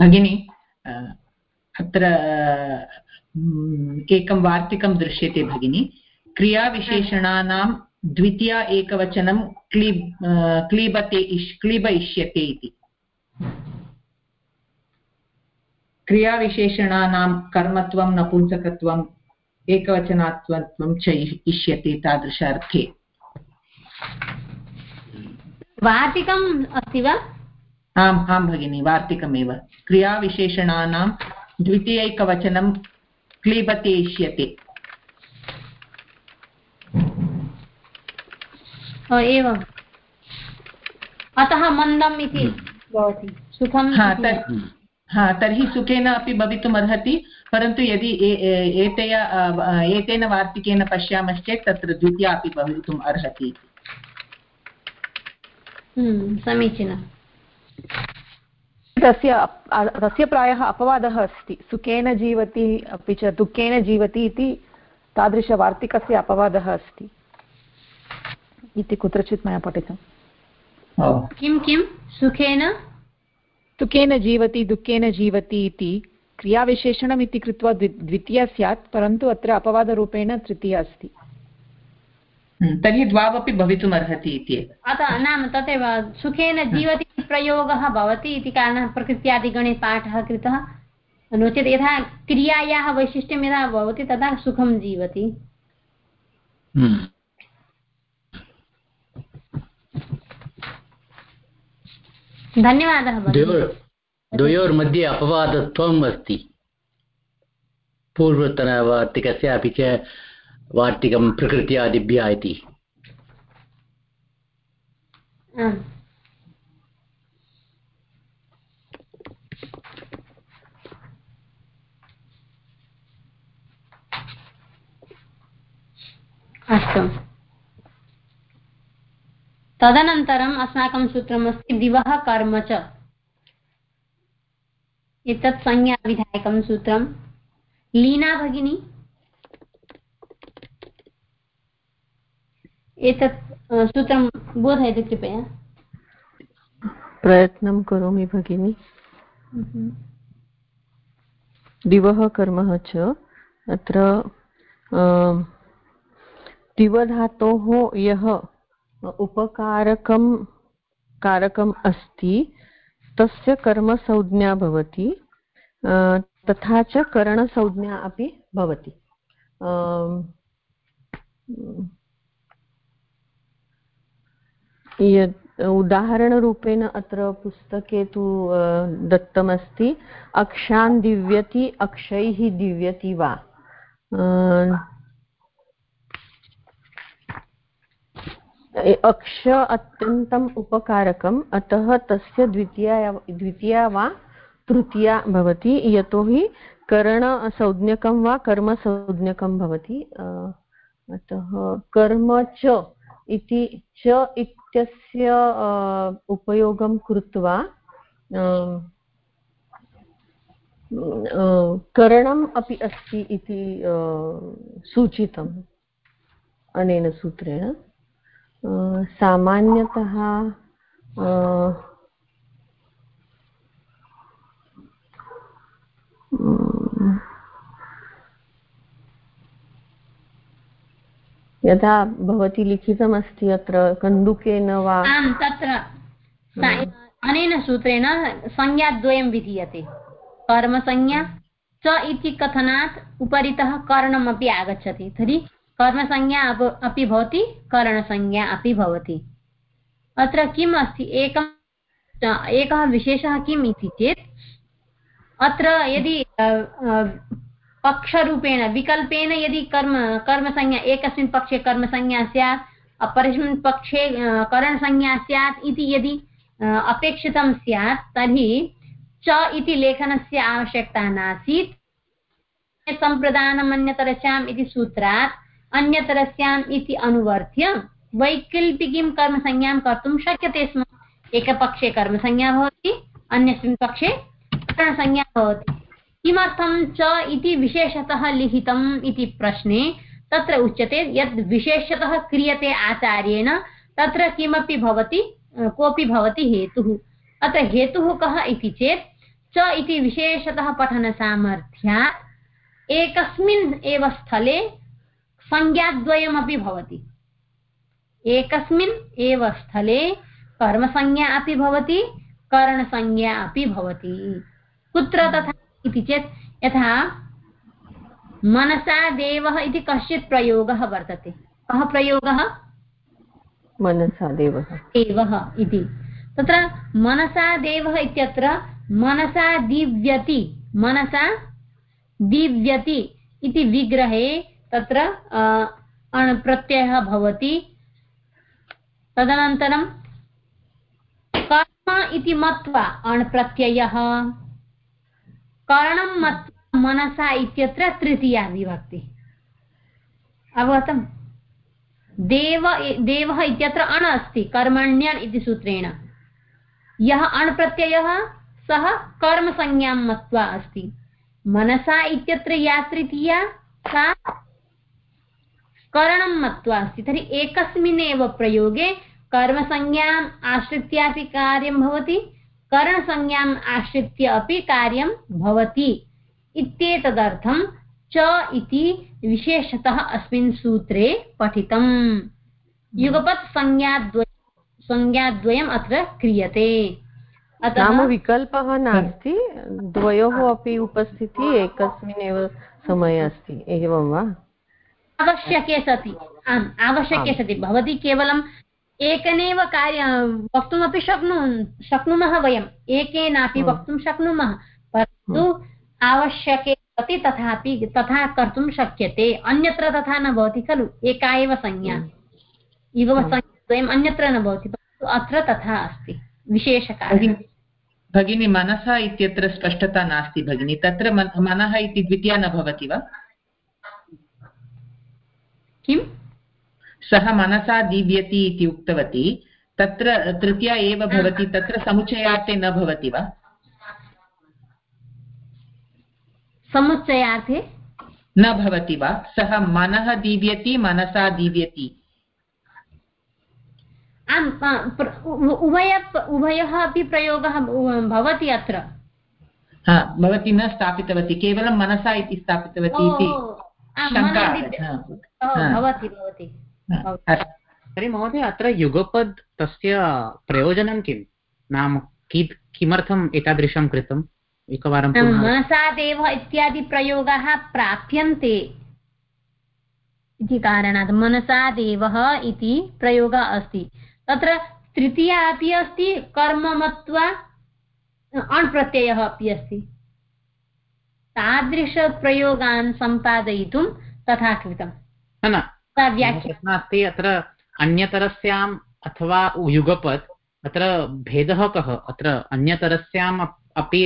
भगिनि अत्र एकं वार्तिकं दृश्यते भगिनि। क्रियाविशेषणानां द्वितीया एकवचनं क्लीब् क्लीबते इष्, क्लीबयिष्यते इति। क्रियाविशेषणानां कर्मत्वं नपुंसकत्वम् एकवचनात्वत्वं च इष्यते तादृश अर्थे वार्तिकम् अस्ति वा? आम् आं भगिनि वार्तिकमेव। क्रियाविशेषणानां द्वितीयैकवचनं क्लीबते इष्यते एवम्। अतः मन्दम् इति भवति। सुखं हा तर्हि सुखेन अपि भवितुम् अर्हति परन्तु यदि एतया एतेन वार्तिकेन पश्यामश्चेत् तत्र द्वितीया अपि भवितुम् अर्हति हम्म, समीचीनम्। तस्य तस्य प्रायः अपवादः अस्ति। सुखेन जीवति अपि च दुःखेन जीवति इति तादृशवार्तिकस्य अपवादः अस्ति। इति कुत्रचित् मया पठितम् किं किं? सुखेन? सुखेन जीवति दुःखेन जीवति इति क्रियाविशेषणम् इति कृत्वा द्वि द्वितीया स्यात् परन्तु अत्र अपवादरूपेण तृतीया अस्ति। तर्हि द्वावपि भवितुम् अर्हति इति। अतः नाम तथैव सुखेन जीवति प्रयोगः भवति इति कारणात् प्रकृत्यादिगणे पाठः कृतः। नो चेत् यथा क्रियायाः वैशिष्ट्यं यदा भवति तदा सुखं जीवति। हम्म। धन्यवादः द्वयोर्मध्ये अपवादत्वम् अस्ति पूर्वतनवार्तिकस्य अपि च वार्तिकं प्रकृत्यादिभ्यः इति अस्तु। तदनन्तरम् अस्माकं सूत्रमस्ति दिवः कर्म च। एतत् संज्ञाविधायकं सूत्रं लीना भगिनी एतत् सूत्रं बोधयतु कृपया। प्रयत्नं करोमि भगिनि। दिवः कर्मः च अत्र दिवधातोः यः उपकारकं कारकम् अस्ति तस्य कर्मसंज्ञा भवति तथा च करणसंज्ञा अपि भवति। यत् उदाहरणरूपेण अत्र पुस्तके तु दत्तमस्ति, अक्षान् दिव्यति, अक्षैः दिव्यति वा? अक्ष अत्यन्तम् उपकारकम्, अतः तस्य द्वितीया द्वितीया वा तृतीया भवति, यतोहि करणसंज्ञकं वा कर्मसंज्ञकं भवति अतः कर्म च इति च इत्यस्य उपयोगं कृत्वा करणम् अपि अस्ति इति सूचितम् अनेन सूत्रेण। सामान्यतः यथा भवती लिखितमस्ति अत्र कन्दुकेन वा? आम् तत्र। अनेन सूत्रेण संज्ञाद्वयं विधीयते। कर्मसंज्ञा च इति कथनात् उपरितः कर्णमपि आगच्छति। तर्हि कर्मसंज्ञा अपि भवति करणसंज्ञा अपि भवति। अत्र किम् अस्ति? एकम् एकः विशेषः किम् इति चेत् अत्र यदि पक्षरूपेण, विकल्पेन यदि कर्म, कर्मसंज्ञा, एकस्मिन् पक्षे कर्मसंज्ञा स्यात् अपरस्मिन् पक्षे करणसंज्ञा स्यात् इति यदि अपेक्षितं स्यात्, तर्हि च इति लेखनस्य आवश्यकता नासीत्। सम्प्रदानमन्यतरस्याम् इति सूत्रात्, अन्यतरस्याम् इति अनुवर्त्य वैकल्पिकीं कर्मसंज्ञां कर्तुं शक्यते स्म। एकपक्षे कर्मसंज्ञा भवति, अन्यस्मिन् पक्षे करणसंज्ञा भवति। किमर्थं च इति विशेषतः लिखितम् इति प्रश्ने तत्र उच्यते यद् विशेषतः क्रियते आचार्येण, तत्र किमपि भवति कोऽपि भवति हेतुः। अत्र हेतुः कः इति चेत्, च इति विशेषतः पठनसामर्थ्या एकस्मिन् एव स्थले संज्ञाद्वयमपि भवति। एकस्मिन् एव स्थले कर्मसंज्ञा अपि भवति, करणसंज्ञा अपि भवति। कुत्र तथा इति चेत् यथा मनसा देवः इति कश्चित् प्रयोगः वर्तते। कः प्रयोगः? मनसा देवः। देवः इति। तत्र मनसा देवः इत्यत्र मनसा दिव्यति मनसा दिव्यति इति विग्रहे तत्र प्रत्ययः भवति। तदनन्तरं कर्म इति मत्वा अण्प्रत्ययः करणं मत्वा मनसा इत्यत्र तृतीया विभक्ति। अवगतम्? देव, देवः इत्यत्र अण अस्ति, कर्मण्यन् इति सूत्रेण। यः अण् प्रत्ययः सः कर्मसंज्ञां मत्वा अस्ति। मनसा इत्यत्र या तृतीया, सा करणं मत्वा अस्ति। तर्हि एकस्मिन् एव प्रयोगे कर्मसंज्ञाम् आश्रित्यापि कार्यं भवति। करणसंज्ञाम् आश्रित्य अपि कार्यं भवति। इत्येतदर्थं च इति विशेषतः अस्मिन् सूत्रे पठितम्। युगपत् संज्ञाद्वय संज्ञाद्वयम् अत्र क्रियते। नाम विकल्पः नास्ति। द्वयोः अपि उपस्थितिः एकस्मिन् एव समये अस्ति। एवं वा? आवश्यके सति। आम् आवश्यके सति। भवती केवलं एकनेव कार्य वक्तुमपि शक्नु शक्नुमः वयम्। एकेनापि वक्तुं शक्नुमः परन्तु आवश्यके सति तथापि तथा कर्तुं शक्यते। अन्यत्र तथा न भवति खलु एका एव संज्ञा। युगमसंज्ञाद्वयम् अन्यत्र न भवति परन्तु अत्र तथा अस्ति विशेषकार्यं भगिनी मनसा इत्यत्र स्पष्टता नास्ति भगिनी। तत्र मनः इति द्वितीया न भवति वा? किम्? सः मनसा दीव्यति इति उक्तवती तत्र तृतीया एव भवति तत्र समुच्चयार्थे न भवति वा? समुच्चयार्थे? न भवति वा? सः मनः दीव्यति मनसा दीव्यति आम् उभय उभयः अपि प्रयोगः भवति अत्र? हा भवती न स्थापितवती केवलं मनसा इति स्थापितवती इति भवति भवति। तर्हि महोदय अत्र युगपद् तस्य प्रयोजनं किं? नाम कि किमर्थम् एतादृशं कृतम्? एकवारं मनसादेव इत्यादि प्रयोगाः प्राप्यन्ते इति कारणात् मनसादेवः इति प्रयोगः अस्ति। तत्र तृतीया अपि अस्ति कर्म मत्वा अण् प्रत्ययः अपि अस्ति। तादृशप्रयोगान् सम्पादयितुं तथा कृतं न नास्ति अत्र अन्यतरस्याम् अथवा युगपत् अत्र भेदः कः? अत्र अन्यतरस्याम् अपि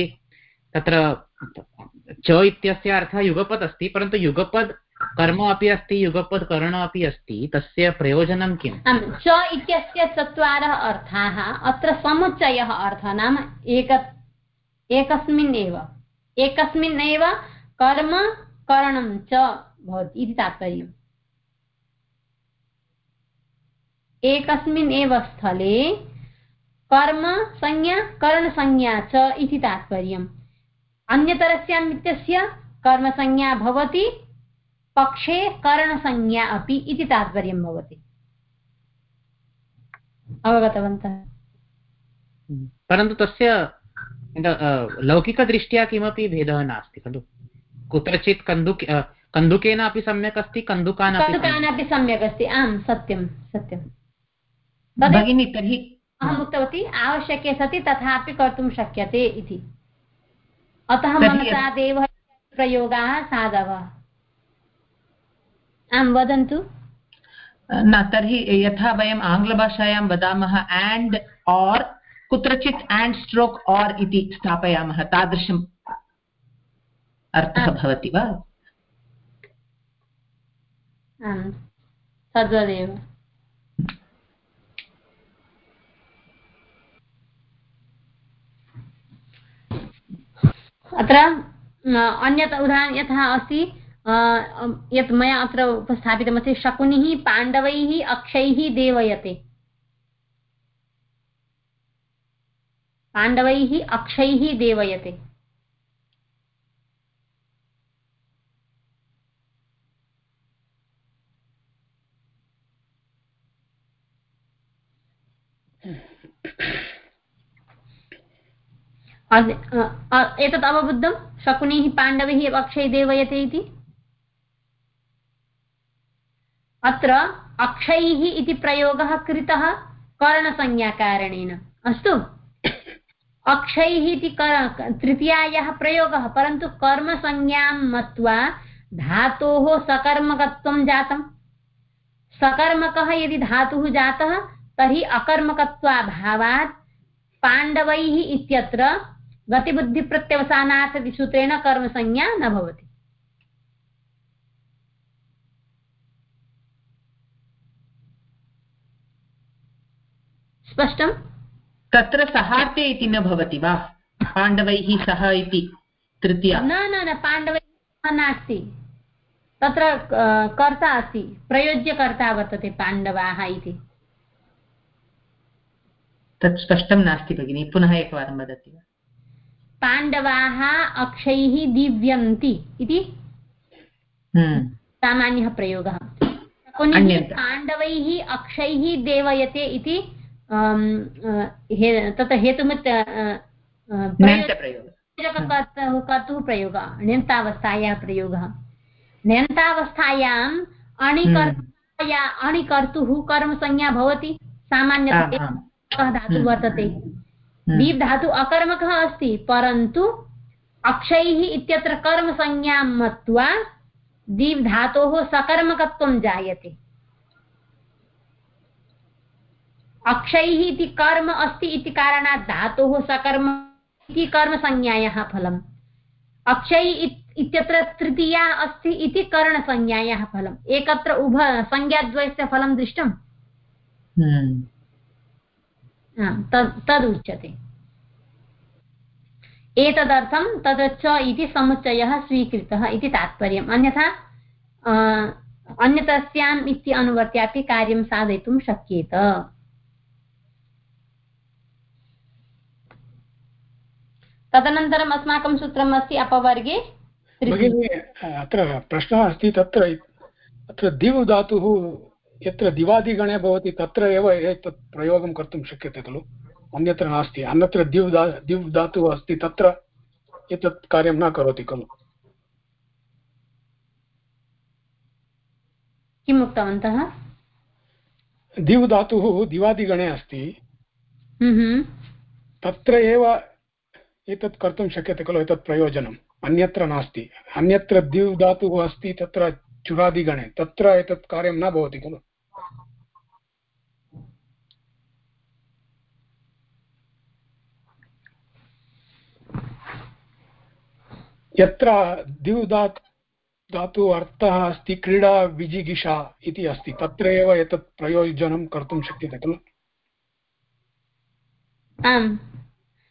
तत्र च इत्यस्य अर्थः युगपत् अस्ति परन्तु युगपद् कर्म अपि अस्ति युगपद् कर्ण अपि अस्ति तस्य प्रयोजनं किम्? च इत्यस्य चत्वारः अर्थाः अत्र समुच्चयः अर्थः नाम एक एकस्मिन् एव। एकस्मिन् एव कर्म करणं च भवति इति तात्पर्यम्। एकस्मिन् एव स्थले कर्म संज्ञा करणसंज्ञा च इति तात्पर्यम्। अन्यतरस्याम् इत्यस्य कर्मसंज्ञा भवति पक्षे करणसंज्ञा अपि इति तात्पर्यं भवति। अवगतवन्तः? परन्तु तस्य लौकिकदृष्ट्या किमपि भेदः नास्ति खलु? कुत्रचित् कन्दुक कन्दुकेन अपि सम्यक् अस्ति कन्दुकान् कन्दुकान् सम्यक् अस्ति। आम् सत्यं सत्यं भगिनी तर्हि अहम् उक्तवती आवश्यके सति तथापि कर्तुं शक्यते इति। अतः मनसादेव प्रयोगाः साधवः। आं वदन्तु? न तर्हि यथा वयम् आङ्ग्लभाषायां वदामः एण्ड् और् कुत्रचित् एण्ड् स्ट्रोक् और् इति स्थापयामः। तादृशम् अर्थः भवति वा? तद्वदेव। अत्र अन्यत् उदाहरणं यथा अस्ति यत् मया अत्र उपस्थापितमस्ति, शकुनिः पाण्डवैः अक्षैः देवयते। पाण्डवैः अक्षैः देवयते। एतत् अवबुद्धं शकुनिः पाण्डवैः अक्षैः देवयते इति? अत्र अक्षैः इति प्रयोगः कृतः कर्णसंज्ञाकारणेन। अस्तु? अक्षैः इति तृतीयायाः प्रयोगः, परन्तु कर्मसंज्ञां मत्वा धातोः सकर्मकत्वं जातं। सकर्मकः यदि धातुः जातः, तर्हि अकर्मकत्वाभावात् पाण्डवैः इत्यत्र गतिबुद्धिप्रत्यवसानात् सूत्रेण कर्मसंज्ञा न भवति। स्पष्टम्? तत्र सहार्थे इति न भवति वा? पाण्डवैः सह इति तृतीया। न न न पाण्डवैः नास्ति। तत्र कर्ता अस्ति। प्रयोज्यकर्ता वर्तते पाण्डवाः इति। तत् स्पष्टं नास्ति भगिनि। पुनः एकवारं वदति वा? पाण्डवाः अक्षैः दिव्यन्ति इति हम्म। सामान्यः प्रयोगः। पाण्डवैः अक्षैः देवयते इति तत् हेतुमित् कर्तुः प्रयोगः ण्यन्तावस्थायाः प्रयोगः। ण्यन्तावस्थायाम् अणिकर्तया अणिकर्तुः कर्मसंज्ञा भवति। सामान्यतः धातुः वर्तते। दीप् धातु अकर्मकः अस्ति परन्तु अक्षैः इत्यत्र कर्मसंज्ञां मत्वा दीप् धातोः सकर्मकत्वं जायते। अक्षैः इति कर्म अस्ति इति कारणात् धातोः सकर्म इति कर्मसंज्ञायाः फलम्। अक्षै इत्यत्र तृतीया अस्ति इति कर्णसंज्ञायाः फलम्। एकत्र उभ संज्ञाद्वयस्य फलं दृष्टम्? हम्म। तदुच्यते एतदर्थं तत्र च इति समुच्चयः स्वीकृतः इति तात्पर्यम् अन्यथा अन्यतस्याम् इति अनुवर्त्यापि कार्यं साधयितुं शक्येत तदनन्तरम् अस्माकं सूत्रम् अस्ति अपवर्गे अत्र प्रश्नः अस्ति तत्र, अत्र दिव् धातुः यत्र दिवादिगणे भवति तत्र एव एतत् प्रयोगं कर्तुं शक्यते खलु? अन्यत्र नास्ति। अन्यत्र दिव् दा दिव् धातुः अस्ति तत्र एतत् कार्यं न करोति खलु। किम् उक्तवन्तः? दिव् धातुः दिवादिगणे अस्ति। हम्म। तत्र एव एतत् कर्तुं शक्यते खलु एतत् प्रयोजनम्। अन्यत्र नास्ति। अन्यत्र द्यु धातुः अस्ति तत्र चुरादिगणे तत्र एतत् कार्यं न भवति खलु। यत्र दिव् धातु अर्थः अस्ति क्रीडा विजिगिषा इति अस्ति तत्र एव एतत् प्रयोजनं कर्तुं शक्यते खलु। आम्।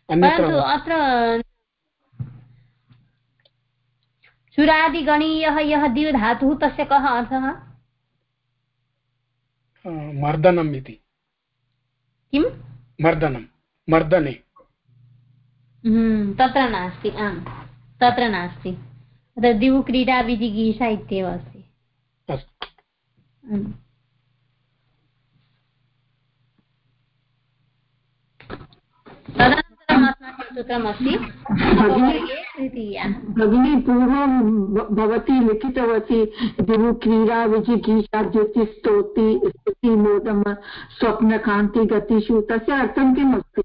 अत्र सुरादिगणीयः यः द्विधातुः तस्य कः अर्थः? मर्दनम् इति। किं मर्दनं मर्दने। हम्म, तत्र नास्ति आम् तत्र नास्ति। तत्र दिवुक्रीडा विजिगीषा इत्येव अस्ति। अस्माकं सूत्रमस्ति भगिनी पूर्वं भवती लिखितवती दिवुक्रीडा विजिगीषा द्युतिस्तोति स्तुतिमोदम स्वप्नकान्ति गतिषु। तस्य अर्थं किम् अस्ति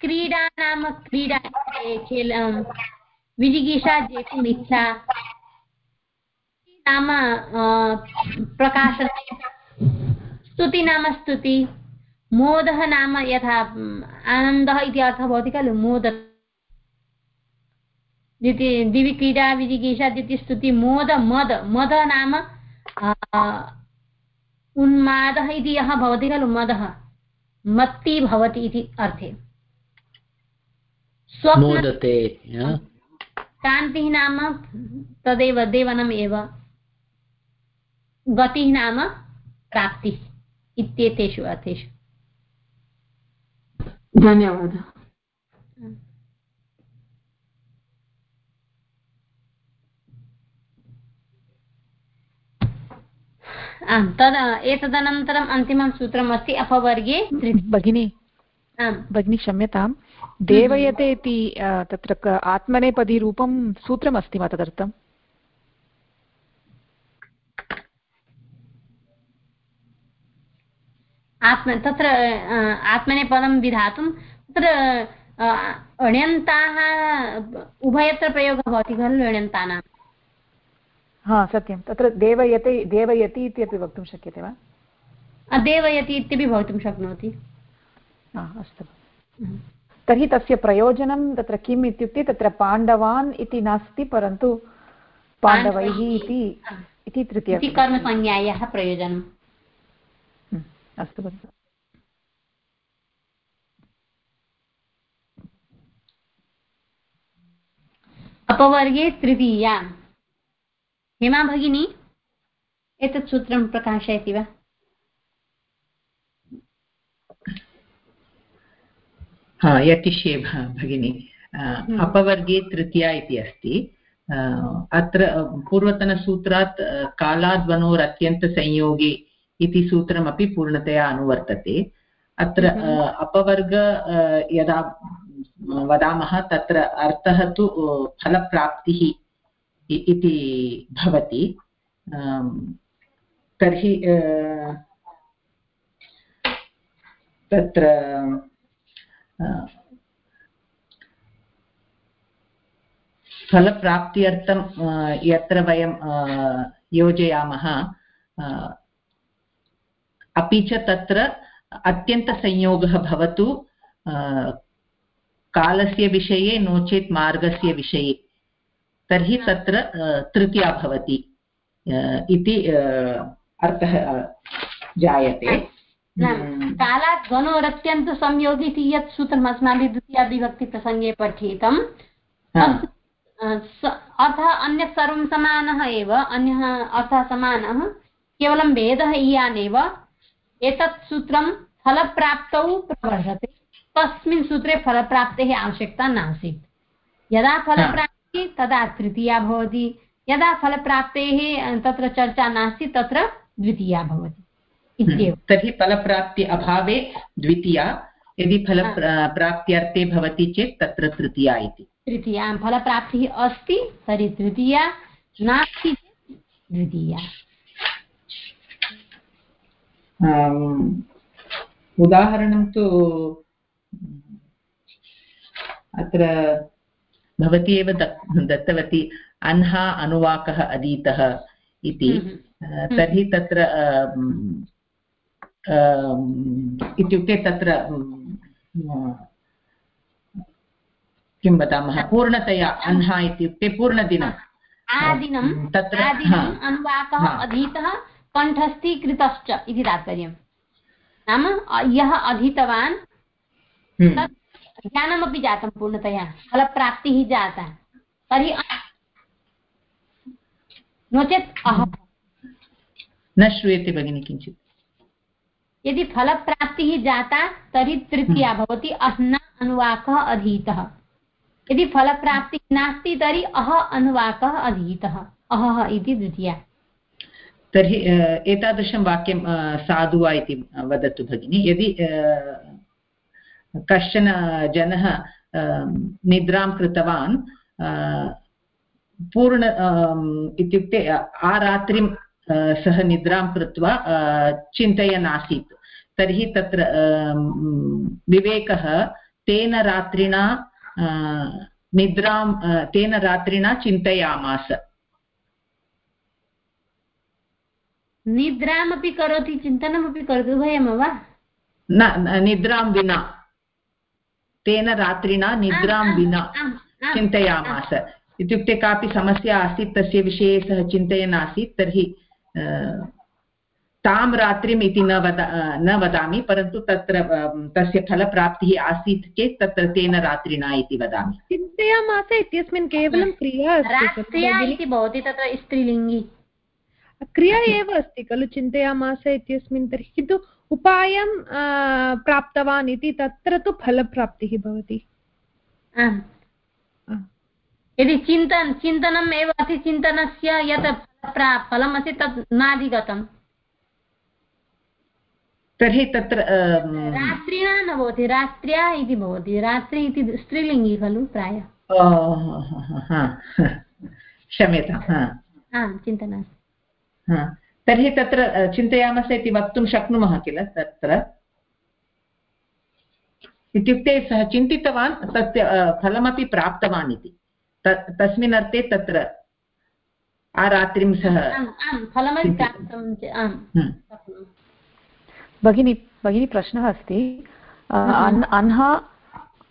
क्रीडा नाम क्रीडा खेल विजिगीषा जेतुम् इच्छा। नाम प्रकाशन स्तुति नाम स्तुति। मोदः नाम यथा आनन्दः इति अर्थः भवति खलु मोद। दिवि क्रीडा विजिगीषा द्वितीयस्तुति मोद मद। मद नाम उन्मादः इति यः भवति खलु मदः। मत्ति भवति इति अर्थे। मोदते कान्तिः नाम तदेव देवनम् एव। गतिः नाम प्राप्तिः इत्येतेषु अर्थेषु। धन्यवादः। आम् तद् एतदनन्तरम् अन्तिमं सूत्रम् अस्ति अपवर्गे। भगिनी भगिनी क्षम्यतां देवयते इति तत्र आत्मनेपदीरूपं सूत्रमस्ति वा तदर्थम्? आत्म तत्र आत्मनेपदं विधातुं तत्र अण्यन्ताः उभयत्र प्रयोगः भवति खलु अण्यन्तानां। हा सत्यं। तत्र देवयते देवयति इत्यपि वक्तुं शक्यते वा? देवयति इत्यपि भवितुं शक्नोति। अस्तु। तर्हि तस्य प्रयोजनं तत्र किम् इत्युक्ते तत्र पाण्डवान् इति नास्ति परन्तु पाण्डवैः इति इति तृतीय कर्मसंज्ञायाः प्रयोजनम्। अस्तु भगिनि। अपवर्गे तृतीया। हेमा भगिनी एतत् सूत्रं प्रकाशयति वा? यतिष्ये भगिनी। हम्म। अपवर्गे तृतीया इति अस्ति। अत्र पूर्वतनसूत्रात् कालाद्वनोरत्यन्तसंयोगे इति सूत्रमपि पूर्णतया अनुवर्तते अत्र। अपवर्ग यदा वदामः तत्र अर्थः तु फलप्राप्तिः इति भवति तर्हि तत्र फलप्राप्त्यर्थं यत्र वयं योजयामः अपि च तत्र अत्यन्तसंयोगः भवतु कालस्य विषये नो चेत् मार्गस्य विषये। तर्हि तत्र तृतीया भवति इति अर्थः जायते। कालात् गणोरत्यन्तसंयोगि इति यत् सूत्रम् अस्माभिः द्वितीयाविभक्तिप्रसङ्गे पठितम् अर्थः अन्यः सर्वं समानः एव अन्यः अर्थः समानः केवलं भेदः इयानेव एतत् सूत्रं फलप्राप्तौ प्रवर्धते। तस्मिन् सूत्रे फलप्राप्तेः आवश्यकता नासीत्। यदा फलप्राप्तिः तदा तृतीया भवति। यदा फलप्राप्तेः तत्र चर्चा नास्ति तत्र द्वितीया भवति। इत्येव। तर्हि फलप्राप्ति अभावे द्वितीया। यदि फलप्राप्त्यर्थे भवति चेत् तत्र तृतीया इति। तृतीया फलप्राप्तिः अस्ति तर्हि तृतीया। नास्ति चेत् द्वितीया। उदाहरणं तु अत्र भवती एव दत्तवती अह्ना अनुवाकः अधीतः इति। तर्हि तत्र इत्युक्ते तत्र किं वदामः? पूर्णतया अह्ना इत्युक्ते पूर्णदिनम् आदिनं तत्र अनुवाकः अधीतः। कण्ठस्थीकृतश्च इति तात्पर्यं नाम यः अधीतवान् तत् ज्ञानमपि जातं पूर्णतया फलप्राप्तिः जाता। तर्हि नो चेत् अहं। न श्रूयते भगिनि किञ्चित्। यदि फलप्राप्तिः जाता तर्हि तृतीया भवति अह्ना अनुवाकः अधीतः। यदि फलप्राप्तिः नास्ति तर्हि अह अनुवाकः अधीतः। अहः इति द्वितीया। तर्हि एतादृशं वाक्यं साधु वा इति वदतु भगिनि। यदि कश्चन जनः निद्रां कृतवान् पूर्ण इत्युक्ते आरात्रिं सः निद्रां कृत्वा चिन्तयन् आसीत्। तर्हि तत्र विवेकः तेन रात्रिणा निद्रां तेन रात्रिणा चिन्तयामास। निद्रामपि करोति चिन्तनमपि करोति उभयं वा? न निद्रां विना। तेन रात्रिणा निद्रां विना चिन्तयामास। इत्युक्ते कापि समस्या आसीत् तस्य विषये सः चिन्तयन् आसीत् तर्हि तां रात्रिम् इति न वदा न वदामि परन्तु तत्र तस्य फलप्राप्तिः आसीत् चेत् तत्र तेन रात्रिणा इति वदामि। चिन्तयामास इत्यस्मिन् केवलं क्रिया इति भवति तत्र स्त्रीलिङ्गि। क्रिया एव अस्ति खलु चिन्तयामास इत्यस्मिन् तर्हि किन्तु उपायं प्राप्तवान् इति तत्र तु फलप्राप्तिः भवति। यदि चिन्तन चिन्तनम् एव अस्ति चिन्तनस्य यत् फलम् अस्ति तत् नाधिगतम्। तर्हि तत्र रात्रिणा न भवति रात्र्या इति भवति रात्रि इति स्त्रीलिङ्गि खलु प्रायः। क्षम्यताम् आम् चिन्तना तर्हि तत्र चिन्तयामः इति वक्तुं शक्नुमः किल तत्र? इत्युक्ते सः चिन्तितवान् तस्य फलमपि प्राप्तवान् इति। तस्मिन् अर्थे तत्र आरात्रिं सः भगिनी भगिनी प्रश्नः अस्ति। अह्ना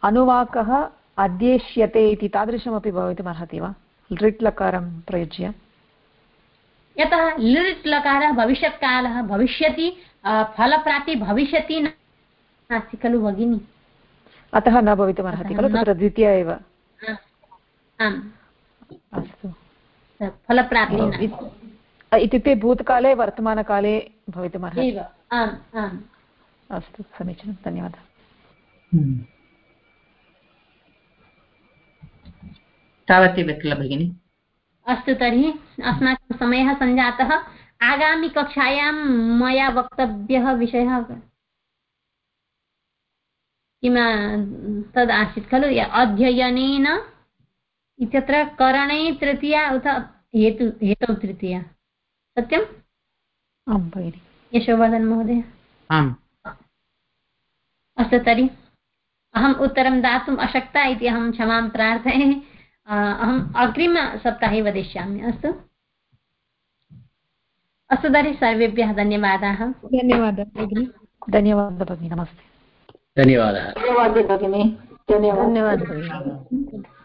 अनुवाकः अध्येष्यते इति तादृशमपि भवितुमर्हति वा? लृट् लकारं प्रयुज्य। यतः लृट् लकारः भविष्यत्कालः भविष्यति फलप्राप्ति भविष्यति नास्ति खलु भगिनि? अतः न भवितुमर्हति खलु तत्र द्वितीया एव। अस्तु। फलप्राप्ति इत्युक्ते भूतकाले वर्तमानकाले भवितुमर्हति। आम् आम्। अस्तु समीचीनं धन्यवादः। तावदेव किल भगिनि? अस्तु तर्हि अस्माकं समयः सञ्जातः। आगामिकक्षायां मया वक्तव्यः विषयः किं तद् आसीत् खलु? अध्ययनेन इत्यत्र करणे तृतीया उत हेतु हेतौ तृतीया। सत्यम्? आं भगिनि। यशोवर्धन् महोदय। आम्। अस्तु तर्हि अहम् उत्तरं दातुम् अशक्ता इति अहं क्षमां प्रार्थये। अहम् अग्रिमसप्ताहे वदिष्यामि। अस्तु। अस्तु तर्हि सर्वेभ्यः धन्यवादाः। धन्यवादः भगिनि। धन्यवादः भगिनि। नमस्ते। धन्यवादः। धन्यवादः भगिनि। धन्यवादः। धन्यवादः